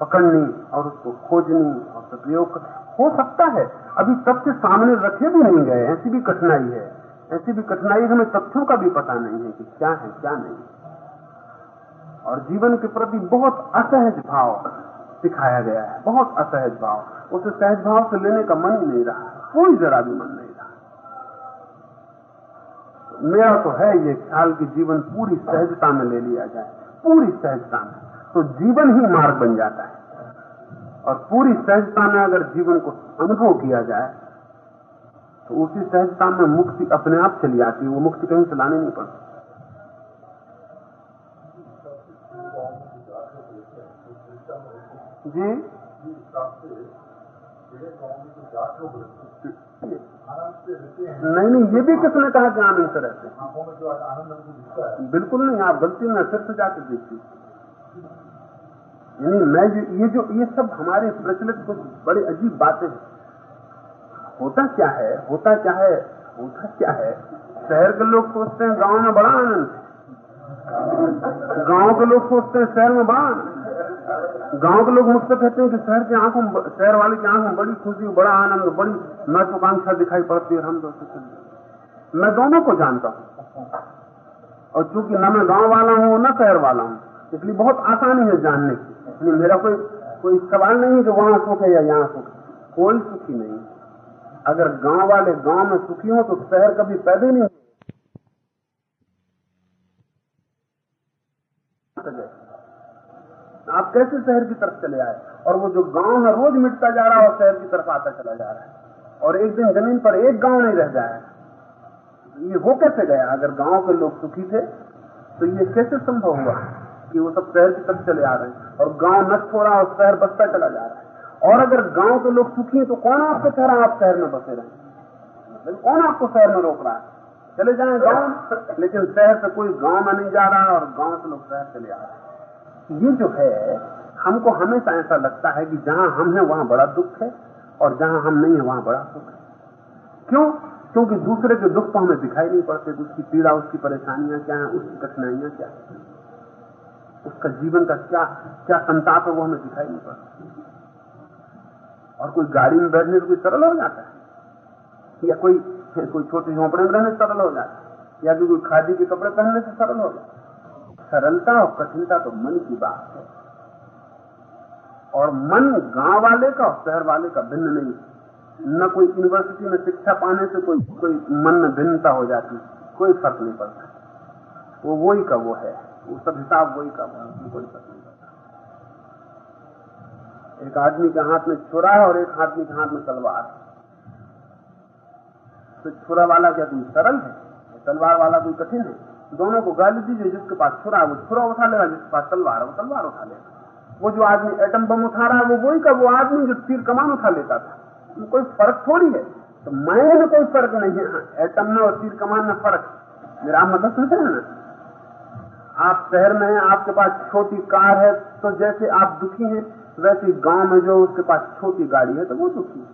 पकड़नी और उसको खोजनी और प्रयोग हो सकता है। अभी तथ्य सामने रखे भी नहीं गए ऐसी भी कठिनाई है। ऐसी भी कठिनाई हमें तथ्यों का भी पता नहीं है कि क्या है, क्या नहीं। और जीवन के प्रति बहुत असहज भाव सिखाया गया है, बहुत असहज भाव। उसे सहज भाव से लेने का मन ही नहीं रहा, कोई जरा भी मन नहीं रहा। मेरा तो है ये ख्याल कि जीवन पूरी सहजता में ले लिया जाए, पूरी सहजता में। तो जीवन ही मार्ग बन जाता है। और पूरी सहजता में अगर जीवन को अनुभव किया जाए तो उसी सहजता में मुक्ति अपने आप चली आती है, वो मुक्ति कहीं से लानी नहीं पड़ती। जी? नहीं नहीं, ये भी किसने कहा कि आनंद से? रहते बिल्कुल नहीं, आप गलती में फिर से जाकर देखिए। मैं ये जो, ये सब हमारे प्रचलित कुछ बड़ी अजीब बातें हैं। होता क्या है? होता क्या है? होता क्या है? शहर के लोग सोचते हैं गाँव में बड़ा आनंद। है गाँव के लोग सोचते हैं शहर में बड़ा आनंद। गाँव के लोग मुझसे कहते हैं कि शहर की आँखों में शहर वाले की आँखों में बड़ी खुशी, बड़ा आनंद, बड़ी महत्वाकांक्षा दिखाई पड़ती है, हम दोस्तों मैं दोनों को जानता हूँ। और चूँकि न मैं गाँव वाला हूँ, न शहर वाला हूँ, इसलिए बहुत आसानी है जानने की। इसलिए मेरा कोई कोई सवाल नहीं है कि वहाँ सुख है या यहाँ सुख कोई सुखी नहीं। अगर गाँव वाले गाँव में सुखी हो तो शहर कभी पैदा नहीं आप कैसे शहर की तरफ़ चले आए? और वो जो गाँव है, रोज मिटता जा रहा है और शहर की तरफ़ आता चला जा रहा है। और एक दिन ज़मीन पर एक गाँव नहीं रह जाए। ये हो कैसे गया? अगर गाँव के लोग सुखी थे तो ये कैसे संभव हुआ कि वो सब शहर की तरफ़ चले आ रहे हैं? और गाँव नष्ट हो रहा है और शहर बसता चला जा रहा है। और अगर गाँव के लोग सुखी हैं तो कौन आपको कह रहा है आप शहर में बसे रहे कौन आपको शहर में रोक रहा है? चले जाए गाँव, लेकिन शहर से कोई गाँव में नहीं जा रहा और गाँव से लोग शहर चले आ रहे ये जो है, हमको हमेशा ऐसा लगता है कि जहाँ हम हैं, वहाँ बड़ा दुख है, और जहाँ हम नहीं है, वहाँ बड़ा सुख है। क्यों? क्योंकि दूसरे के दुख तो हमें दिखाई नहीं पड़ते, उसकी पीड़ा, उसकी परेशानियाँ क्या है, उसकी कठिनाइयाँ क्या है? उसका जीवन का क्या क्या संताप है, वो हमें दिखाई नहीं पड़ता। और कोई गाड़ी में बैठने से कोई सरल हो जाता है? या कोई कोई छोटे झोंपड़े में रहने से सरल हो जाता है? या कोई खादी के कपड़े पहनने से सरल हो जाता है? सरलता और कठिनता तो मन की बात है। और मन गाँव वाले का और शहर वाले का भिन्न नहीं न कोई यूनिवर्सिटी में शिक्षा पाने से कोई कोई मन में भिन्नता हो जाती कोई फ़र्क नहीं पड़ता। वो वही का वो है। वो सब हिसाब वही का वो कोई फ़र्क नहीं एक आदमी के हाथ में छुरा है और एक आदमी के हाथ में तलवार तो छुरा वाला क्या कोई सरल है? तलवार वाला कोई कठिन है? दोनों को गाली दीजिए जिसके पास छुरा है वो छुरा उठा लेगा जिसके पास तलवार है वो तलवार उठा लेगा। वो जो आदमी एटम बम उठा रहा है वो वही का वो आदमी जो तीर कमान उठा लेता था। कोई फ़र्क थोड़ी है? तो मैं में कोई फ़र्क नहीं है। हाँ, एटम में और तीर कमान में फ़र्क मेरा आप मतलब हैं ना? आप शहर में हैं आपके पास छोटी कार है तो जैसे आप दुखी हैं वैसे गाँव में जो उसके पास छोटी गाड़ी है तो वो दुखी है।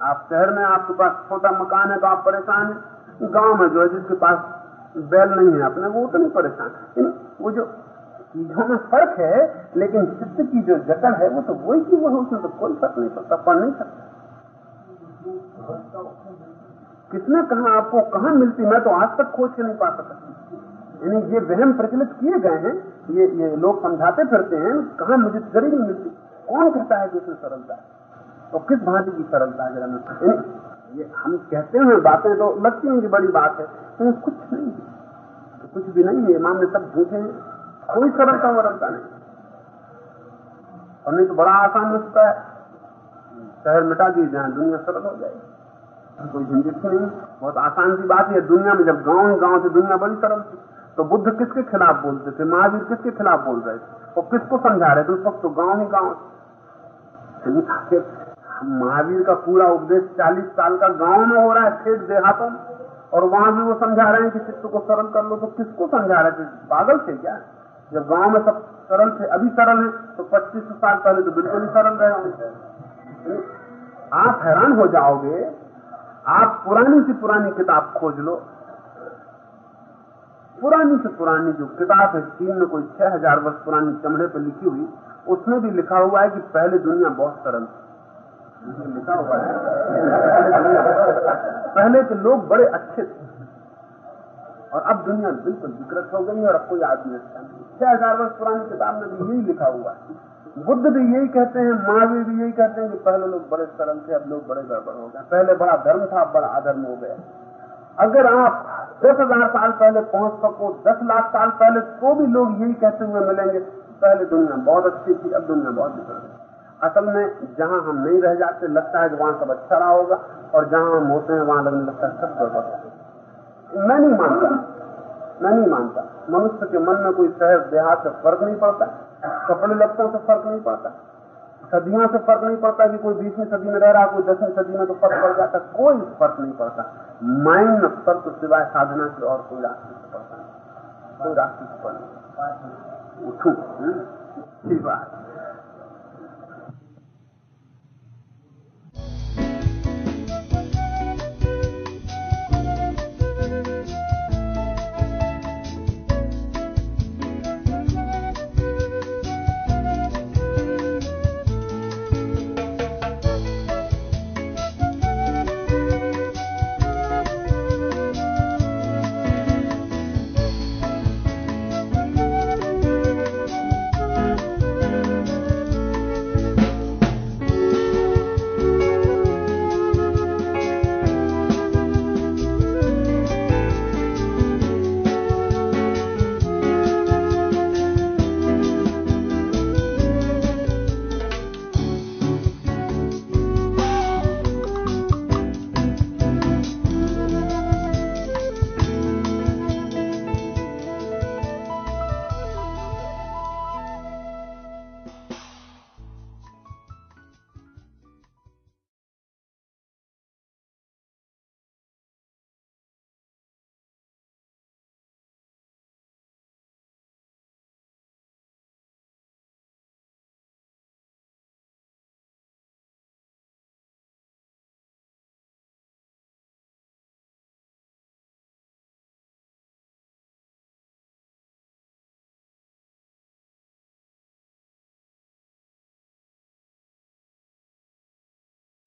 आप शहर में, आपके पास छोटा मकान है तो आप परेशान है। गाँव में जो है, जिसके पास बैल नहीं है अपने, वो नहीं परेशान वो जो चीज़ों में फ़र्क है, लेकिन चित्त की जो जकड़ है, वो तो वही की वो है, उसमें तो कोई फ़र्क नहीं पड़ता पढ़ नहीं सकता। किसने कहा, आपको कहा मिलती, मैं तो आज तक खोज के नहीं पा सका यानी ये वहम प्रचलित किए गए हैं ये ये लोग समझाते फिरते हैं, कहा मुझे ज़रूर नहीं मिलती। कौन कहता है कि उसमें सरलता है? तो किस भांति की सरलता है, जरा ये हम कहते हैं बातें तो लगती हैं कि बड़ी बात है तो कुछ नहीं तो कुछ भी नहीं है, मामले सब झूठे हैं। कोई सरलता वरलता नहीं। और नहीं तो बड़ा आसान लगता है। शहर मिटा दिए जाए, दुनिया सरल हो जाएगी। कोई झंझट नहीं। बहुत आसान सी बात है, दुनिया में जब गाँव गाँव से दुनिया बड़ी सरल थी। तो बुद्ध किसके खिलाफ बोलते थे? महावीर किसके खिलाफ बोल रहे थे? और किसको समझा रहे थे? उस वक्त तो गाँव ही गाँव महावीर का पूरा उपदेश 40 साल का गाँव में हो रहा है, खेत देहातों में। और वहाँ भी वो समझा रहे हैं कि चित्त को सरल कर लो तो किसको समझा रहे थे? पागल थे क्या? जब गाँव में सब सरल थे, अभी सरल है तो 25 साल पहले तो बिल्कुल ही सरल रहे होंगे। आप हैरान हो जाओगे, आप पुरानी सी पुरानी किताब खोज लो। पुरानी से पुरानी जो किताब है चीन में कोई छह हज़ार वर्ष पुरानी चमड़े पर लिखी हुई उसमें भी लिखा हुआ है कि पहले दुनिया बहुत सरल थी। लिखा हुआ है। पहले के लोग बड़े अच्छे थे। और अब दुनिया बिल्कुल विकृत हो गई और अब कोई आदमी अच्छा नहीं छह हज़ार वर्ष पुरानी किताब में भी यही लिखा हुआ है। बुद्ध भी यही कहते हैं महावीर भी यही कहते हैं कि पहले लोग बड़े सरल थे अब लोग बड़े गड़बड़ हो गए पहले बड़ा धर्म था अब बड़ा अधर्म हो गया अगर आप दस हज़ार साल पहले पहुँच सको, दस लाख साल पहले तो भी लोग यही कहते हुए मिलेंगे, पहले दुनिया बहुत अच्छी थी, अब दुनिया बहुत बिगड़ गई। असल में जहाँ हम नहीं रह जाते, लगता है कि वहाँ सब अच्छा रहा होगा, और जहाँ हम होते हैं, वहाँ लगने लगता है सब गड़बड़ मैं नहीं मानता, मैं नहीं मानता। मनुष्य के मन में कोई शहर, देहात से फ़र्क नहीं पड़ता, कपड़े लगतों से फ़र्क नहीं पड़ता। सदियों से फ़र्क नहीं पड़ता कि कोई बीसवीं सदी में रह रहा कोई दसवीं सदी में तो फ़र्क पड़ जाता। कोई फ़र्क नहीं पड़ता। माइंड में फ़र्क सिवाय साधना से और कोई राशि से पड़ता। नहीं कोई राशि से पड़ उठू सी बात।